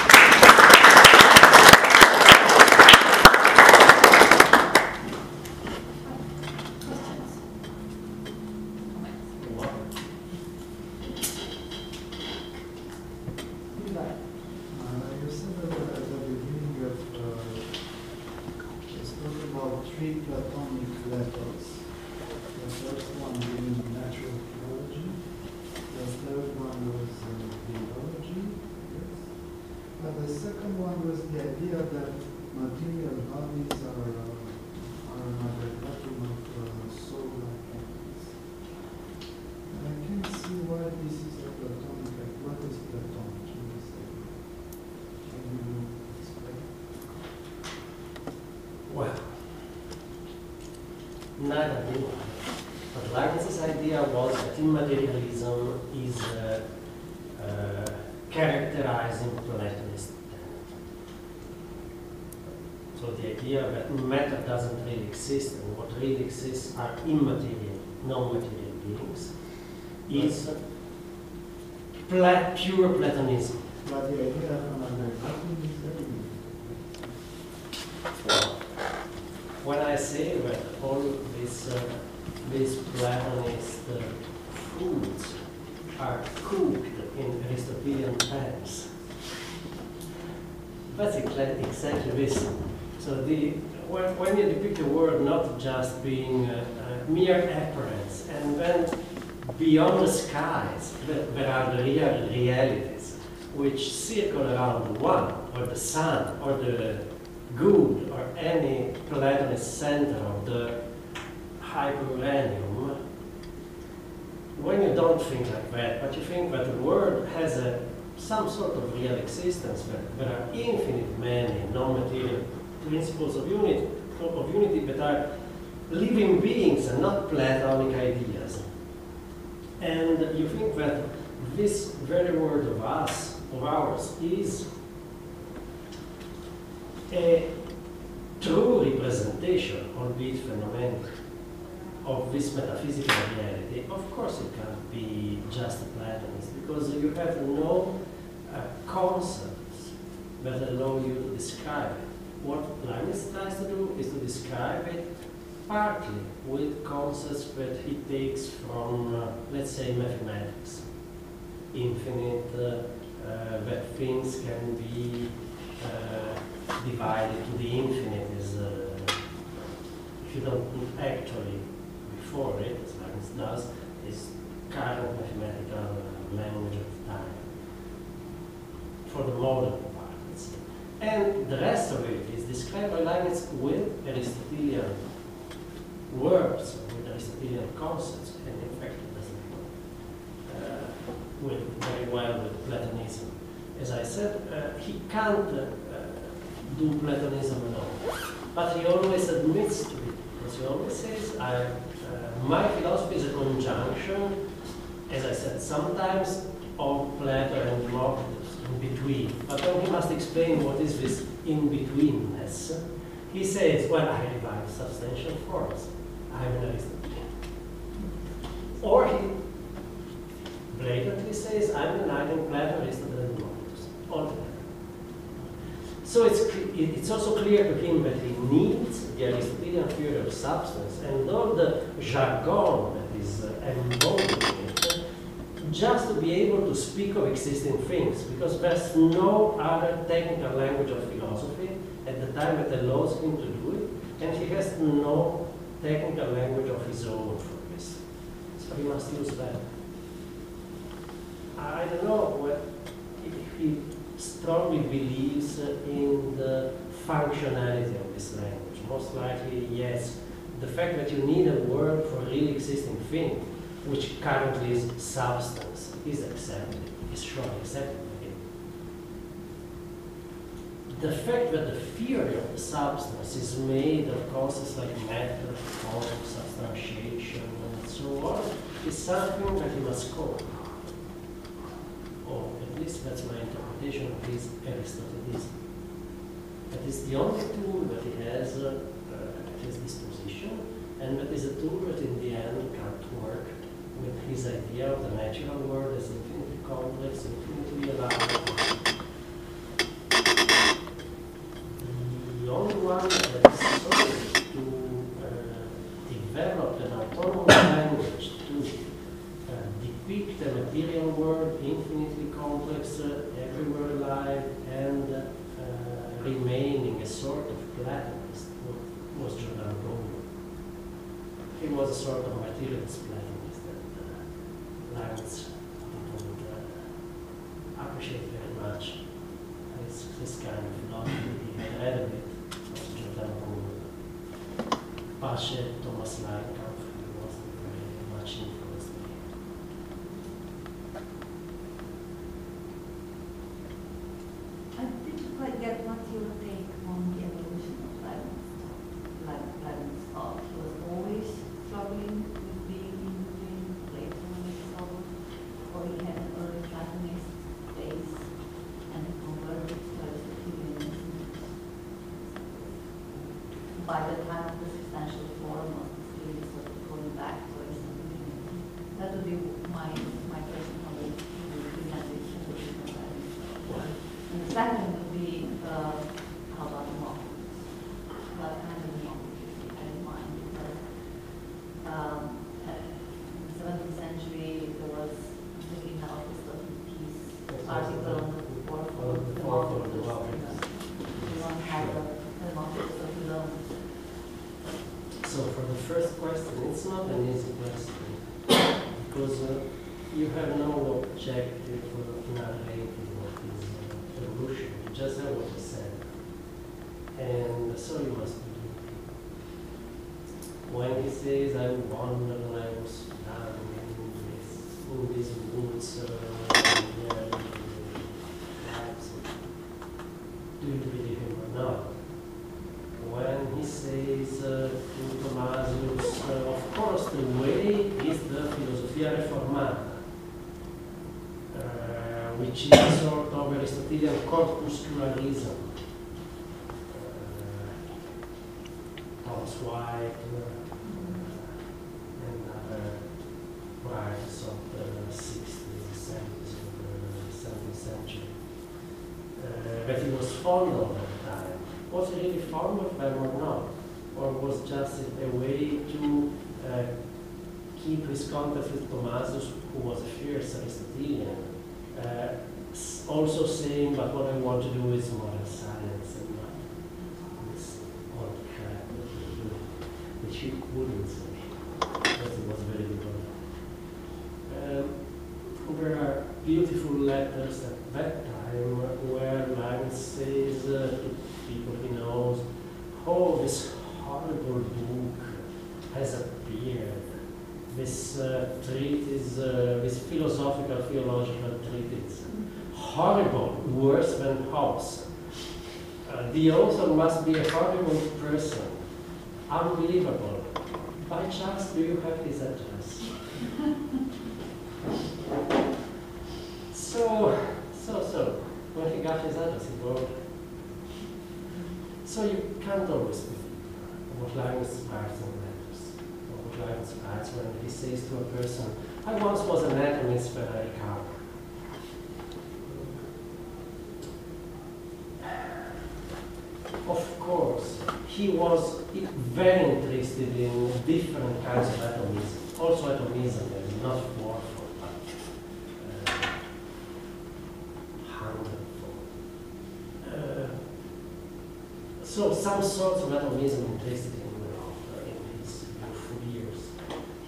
[SPEAKER 2] three Platonic letters. The first one being natural theology, the third one was uh, theology, yes. But the second one was the idea that material bodies are, uh, are an aggregatum of uh, soul-like entities. And I can't see why this is a Platonic, like, what is Platonic in this idea? Can you explain?
[SPEAKER 1] Well, neither do I. But Leibniz's idea was that immaterialism is uh, uh, characterizing Platonist So the idea that matter doesn't really exist and what really exists are immaterial, non-material beings is pla- pure Platonism.
[SPEAKER 2] But the idea of an aggregatum is very
[SPEAKER 1] When I say that all these, uh, these Platonist uh, foods are cooked in Aristotelian pans, that's exactly this. So the, when, when you depict the world not just being uh, uh, mere appearance, and then beyond the skies, there, there are the real realities which circle around the one, or the sun, or the good, or any Platonist center of the hyperuranium. When you don't think like that, but you think that the world has a, some sort of real existence, that there are infinite many non-material principles of unity, of unity that are living beings and not Platonic ideas. And you think that this very word of us, of ours, is a true representation, albeit phenomenal, of this metaphysical reality. Of course, it can't be just a Platonist because you have no uh, concepts that allow you to describe it. What Leibniz tries to do is to describe it partly with concepts that he takes from, uh, let's say, mathematics. Infinite, uh, uh, that things can be uh, divided to the infinite is, uh, if you don't actually before it, as Leibniz does, is current mathematical language of time for the modern part. And the rest of it is described by Leibniz with Aristotelian words, with Aristotelian concepts, and in fact it doesn't work uh, with, very well with Platonism. As I said, uh, he can't uh, do Platonism alone, but he always admits to it, because he always says, I, my philosophy is a conjunction, as I said, sometimes of Plato and Democritus, in between. But then he must explain what is this in-betweenness. He says, well, I derive substantial forms. An Or he blatantly says, I'm Plato, Aristotle, and Democritus altogether. So it's, it's also clear to him that he needs the Aristotelian theory of substance and all the jargon that is uh, embodied in it, just to be able to speak of existing things, because there's no other technical language of philosophy at the time that allows him to do it, and he has no technical language of his own for this. So he must use that. I don't know if he strongly believes in the functionality of this language. Most likely, yes. The fact that you need a word for a really existing thing, which currently is substance, is accepted, is surely accepted. The fact that the theory of the substance is made of concepts like matter, form, substantiation, and so on, is something that he must cope or at least that's my interpretation of his Aristotelism. That is the only tool that he has uh, at his disposition, and that is a tool that in the end can't work with his idea of the natural world as infinitely complex, infinitely alive. The only one to uh, develop an autonomous language to uh, depict the material world infinitely complex, uh, everywhere alive, and uh, remaining a sort of Platonist was Giordano Bruno. He was a sort of materialist Platonist that uh, Leibniz would uh, appreciate very much. This, kind of philosophy he had Baše Thomas Knight By
[SPEAKER 3] the time of the substantial form of the series sort of going back to Aristotelianism. That would be my, my personal presentation of Leibniz. And the second would be, uh, how about democracy? What kind of democracy you had in mind? Because, um, uh, in the seventeenth century, there was, I'm thinking now, this little piece, article on the fourfold
[SPEAKER 1] The fourfold
[SPEAKER 3] democracy.
[SPEAKER 1] democracy.
[SPEAKER 3] You want to have a democracy of your own.
[SPEAKER 1] So for the first question, it's not an easy question because uh, you have no objective uh, narrating what is uh, evolution. You just have what you said, and so you must believe. When he says, "I wonder when I was down in this, in these woods," uh, yeah, perhaps, do you believe him or not? when he says uh, to Thomasius, uh, of course the way is the Philosophia Reformata, uh, which is a sort of Aristotelian corpuscularism. White uh, and other writers of the 60s, 70s, of 17th century. Uh, that he was fond of at the time was he really fond of them or not? Or was just a way to uh, keep his contact with Thomasius, who was a fierce Aristotelian, uh, also saying, but what I want to do is modern science and not this old crap that you do," wouldn't say, because he was very liberal. Um, there are beautiful letters at that time where Leibniz says uh, to people he knows, oh, this horrible book has appeared. This uh, treatise, uh, this philosophical, theological treatise, horrible, worse than Hobbes. Uh, the author must be a horrible person, unbelievable. By chance, do you have his address? So, so, so, when he got his address, he wrote. So you can't always believe what Leibniz writes in letters, or what Leibniz writes when he says to a person, I once was an anatomist when I recovered. Of course, he was very interested in different kinds of atomism, also atomism, and not fourfold, but uh. Uh, so some sorts of atomism interested him uh, in his youthful years.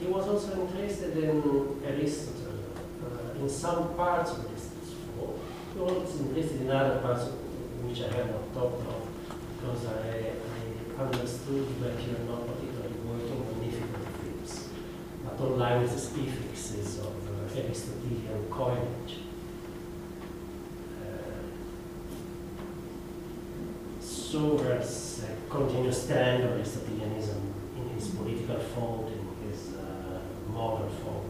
[SPEAKER 1] He was also interested in Aristotle, uh, in some parts of Aristotle's thought. He was interested in other parts which I have not talked of, because I understood that you're not particularly working on difficult themes, but on Leibniz's prefixes of uh, Aristotelian coinage. Uh, so there's a continuous trend of Aristotelianism in his political thought, in his uh, moral thought,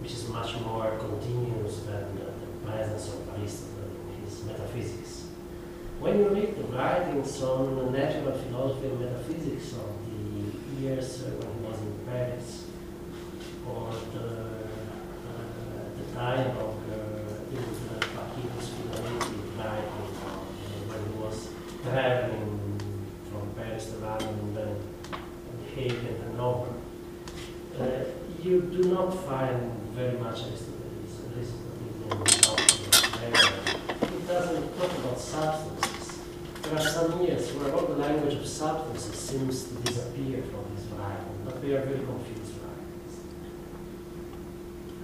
[SPEAKER 1] which is much more continuous than uh, the presence of Aristotle in his metaphysics. When you read the writings on natural philosophy and metaphysics of the years uh, when he was in Paris, or the, uh, the dialogue uh, in the Pacidius Philalethi writing, uh, when he was traveling from Paris to London and then The Hague and Hanover, uh, you do not find very much Aristotelian Aristotelian doctrine. It doesn't talk about substances. Years where the language of substances seems to disappear from this variable, but we are very confused varieties.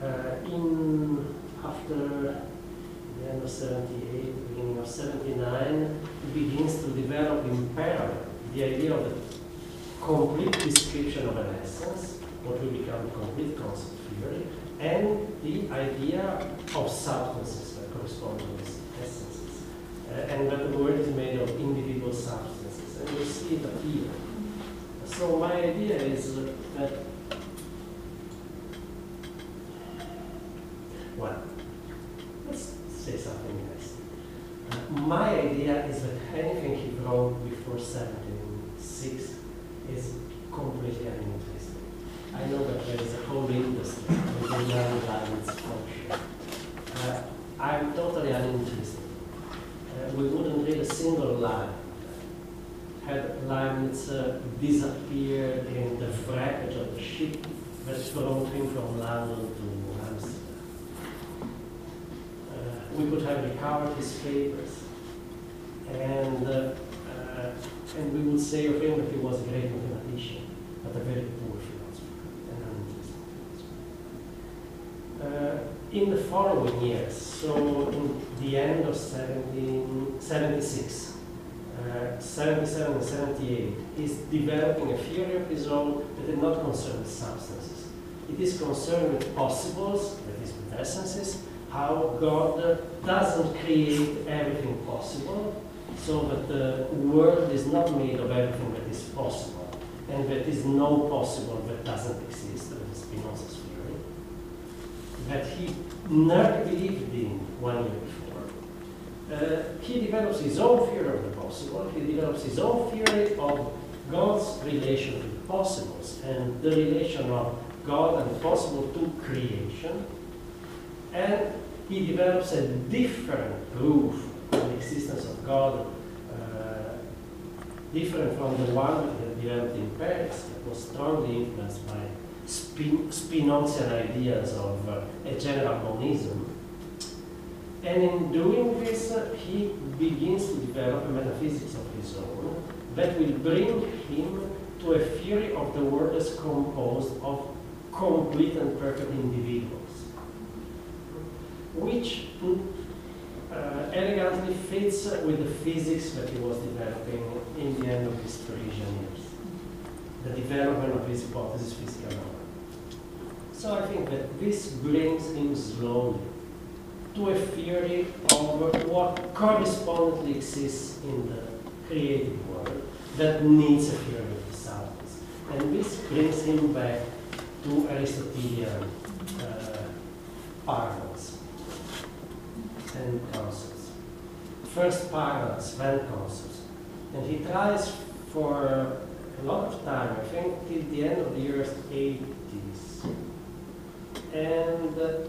[SPEAKER 1] Uh, in after the end of 78, beginning of 79, it begins to develop in parallel the idea of the complete description of an essence, what will become complete concept theory, and the idea of substances that correspond to these essences. Uh, and that the world is made of individual substances, and you see it appear. So my idea is that, well, let's say something nice. Uh, my idea is that anything he wrote before 76 is completely uninteresting. I know that there is a whole industry within Leibniz function. Uh, I'm totally uninterested. Uh, we wouldn't read a single line had Leibniz uh, disappeared in the wreckage of the ship that brought him from London to Amsterdam. Uh, we could have recovered his papers, and, uh, uh, and we would say of him that he was a great mathematician, but a very poor philosopher, and uninteresting philosopher. Uh, in the following years, so in the end of 1776, uh, 77 and 78, is developing a theory of his own that is not concerned with substances. It is concerned with possibles, that is with essences, how God doesn't create everything possible, so that the world is not made of everything that is possible, and that is no possible that doesn't exist, that is Spinoza's that he never believed in one year before. Uh, he develops his own theory of the possible, he develops his own theory of God's relation to the possibles and the relation of God and the possible to creation. And he develops a different proof of the existence of God, uh, different from the one that he developed in Paris, that was strongly influenced by Spin- Spinozian ideas of uh, a general monism. And in doing this, uh, he begins to develop a metaphysics of his own that will bring him to a theory of the world as composed of complete and perfect individuals, which uh, elegantly fits with the physics that he was developing in the end of his Parisian years, the development of his hypothesis physical knowledge. So I think that this brings him slowly to a theory of what correspondently exists in the creative world that needs a theory of the substance. And this brings him back to Aristotelian uh, parallels and concepts. First parallels, then concepts. And he tries for a lot of time, I think till the end of the year 80s. And uh,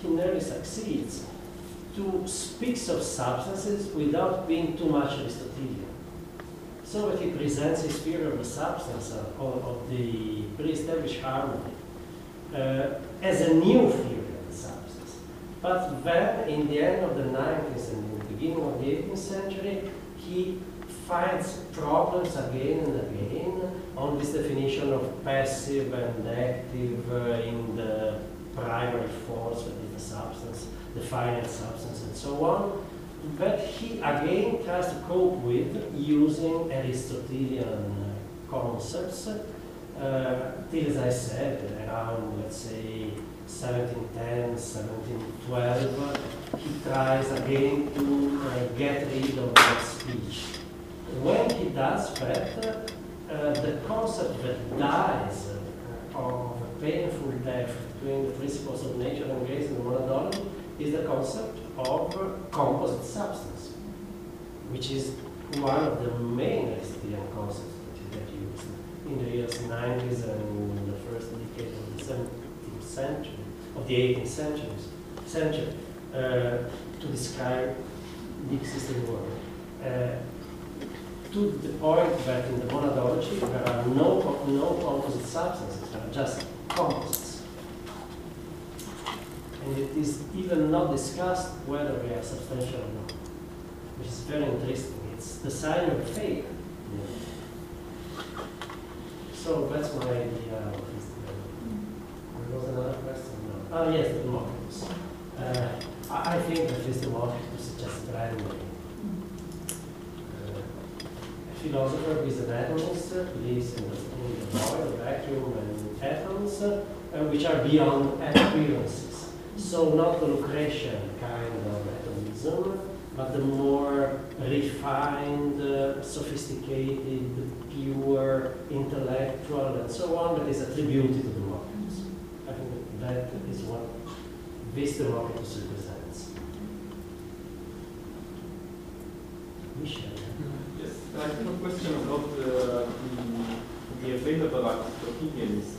[SPEAKER 1] he nearly succeeds to speak of substances without being too much Aristotelian. So that he presents his theory of the substance, of, of the pre-established harmony, uh, as a new theory of the substance. But then, in the end of the 19th and in the beginning of the 18th century, he finds problems again and again on this definition of passive and active uh, in the primary force that is the substance, the final substance, and so on. But he again tries to cope with using Aristotelian concepts uh, till, as I said, around, let's say, 1710, 1712, he tries again to uh, get rid of that speech. When he does that, uh, the concept that dies of a painful death between the principles of nature and grace and monadology is the concept of composite substance, which is one of the main Aristotelian concepts that used in the years 90s and in the first decade of the 17th century, of the 18th centuries, century, uh, to describe the existing world. To the point that in the monadology there are no, no composite substances, there are just composites. And it is even not discussed whether they are substantial or not. which is very interesting. It's the sign of faith. So that's my idea of. There was another question? No. Oh, yes, the Democritus. Uh, I think that this Democritus is just branding. Uh, a philosopher an atomist believes in the, in the void, vacuum, and atoms, uh, which are beyond appearances. So not the Lucretian kind of atomism, but the more refined, uh, sophisticated, pure, intellectual, and so on that is attributed to the Democritus. I think that is what this Democritus represents. Michel.
[SPEAKER 4] I have a question about uh, the, the available Aristotelians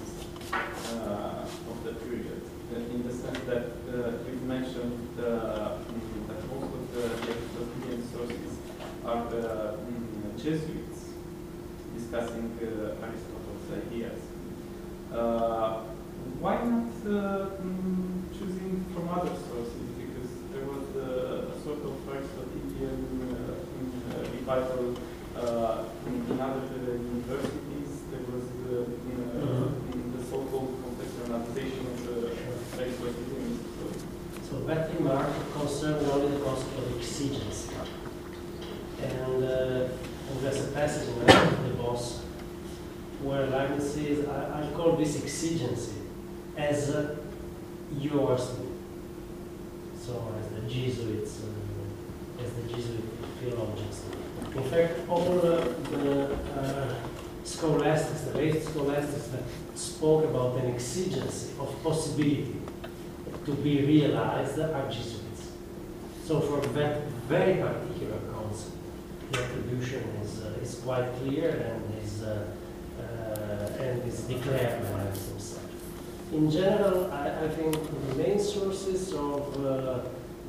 [SPEAKER 4] uh, of the period, in the sense that uh, you've mentioned uh, mm, that most of the, Aristotelian sources are the mm, Jesuits discussing uh, Aristotle's ideas. Uh, why not uh, mm, choosing from other sources? Because there was uh, a sort of Aristotelian revival other uh, universities. There was uh, mm, uh,
[SPEAKER 1] Mhm.
[SPEAKER 4] the so-called confessionalization of the Aristotelian.
[SPEAKER 1] So that remark concerns only the concept of exigency. And, uh, and there's a passage in Des Bosses where Leibniz says, I, I call this exigency as uh, yours. So as the Jesuits, uh, as the Jesuit theologians. In fact, all uh, the uh, scholastics, the late scholastics that spoke about an exigency of possibility to be realized are Jesuits. So for that very particular concept, the attribution is, uh, is quite clear and is, uh, uh, and is declared by himself. In general, I, I think the main sources of, uh,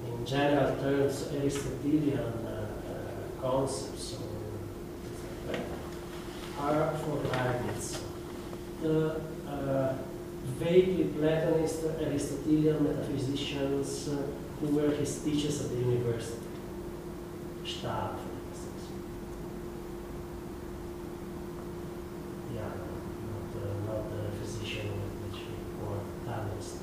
[SPEAKER 1] in general terms, Aristotelian uh, concepts or like are for Leibniz. The uh, vaguely Platonist Aristotelian metaphysicians uh, who were his teachers at the university. Stahl, for instance. Yeah, not, uh, not the physician with which he worked, Platonist.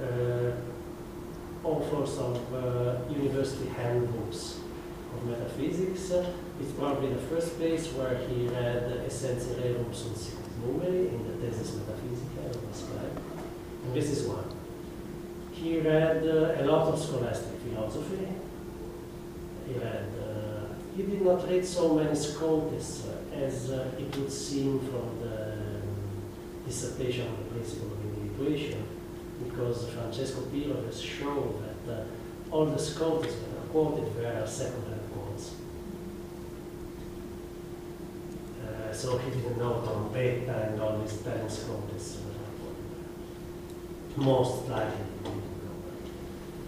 [SPEAKER 1] Uh, all sorts of uh, university handbooks of metaphysics. Uh, It's probably the first place where he read Essentia Rerum sunt in the Thesis Metaphysica of this guy. And this is one. He read uh, a lot of scholastic philosophy. He read, uh, he did not read so many Scotus uh, as uh, it would seem from the um, dissertation on the principle of individuation, because Francesco Piro has shown that uh, all the Scotus that are quoted were second-hand quotes. Uh, so he didn't know Tom Beta and all these ten Scotus. Most likely he.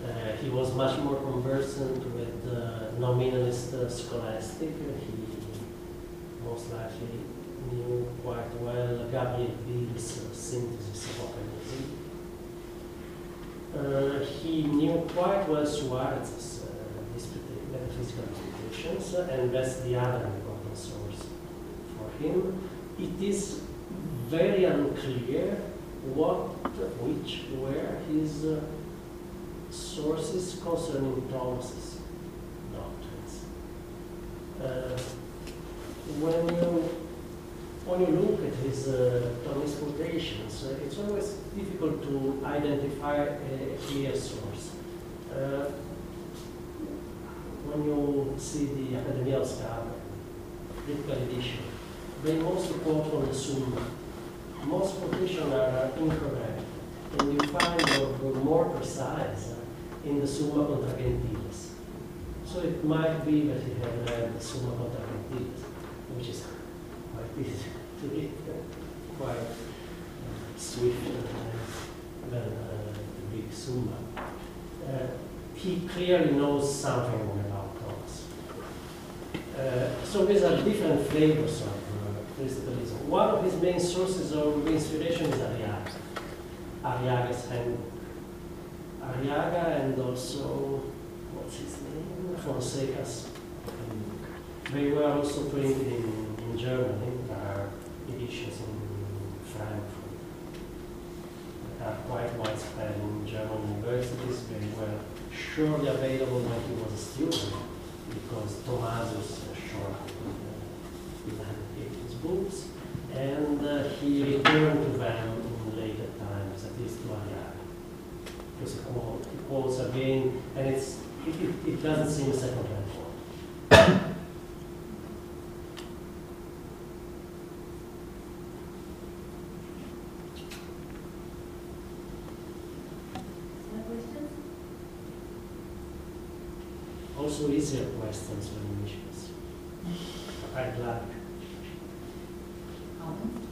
[SPEAKER 1] Uh, he was much more conversant with uh, nominalist uh, scholastic. He most likely knew quite well Gabriel Biel's uh, synthesis of. Uh, he knew quite well Suarez's uh, metaphysical disputations, uh, and that's the other him. It is very unclear what, which were his uh, sources concerning Thomas's doctrines. Uh, when you when you look at his uh, Thomas quotations, uh, it's always difficult to identify a, clear source. Uh, when you see the Academia Scala, critical edition, they quote from the Summa. Most quotations are incorrect, and you find the more precise in the Summa contra Gentiles. So it might be that he had read the Summa contra Gentiles, which is quite easy to read, quite uh, swift uh, than uh, the big Summa. Uh, he clearly knows something about Thomas. Uh, so these are different flavors of One of his main sources of inspiration is Arriaga, Arriaga's handbook. Arriaga and also what's his name, Fonseca's. They were also printed in, in Germany, there are editions in Frankfurt. That are quite widespread in German universities, they were surely available when he was a student, because Thomasius uh, his books, and uh, he returned to them in later times, at least to Arriaga. Because he quote- he quotes again, and it's, it, it, it doesn't seem a second hand quote.
[SPEAKER 3] Any?
[SPEAKER 1] Also easier questions wish us. I'd like.
[SPEAKER 3] Comments?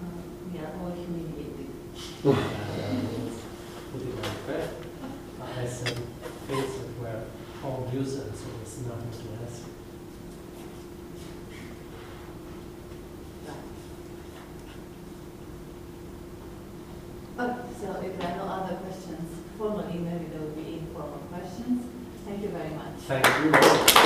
[SPEAKER 3] Uh, We are all humiliated.
[SPEAKER 1] uh, Put it like that. Some things that were obvious and so it's nothing to ask.
[SPEAKER 3] Okay, so if there are no other questions, formally, maybe there will be informal questions. Thank you very much.
[SPEAKER 1] Thank you.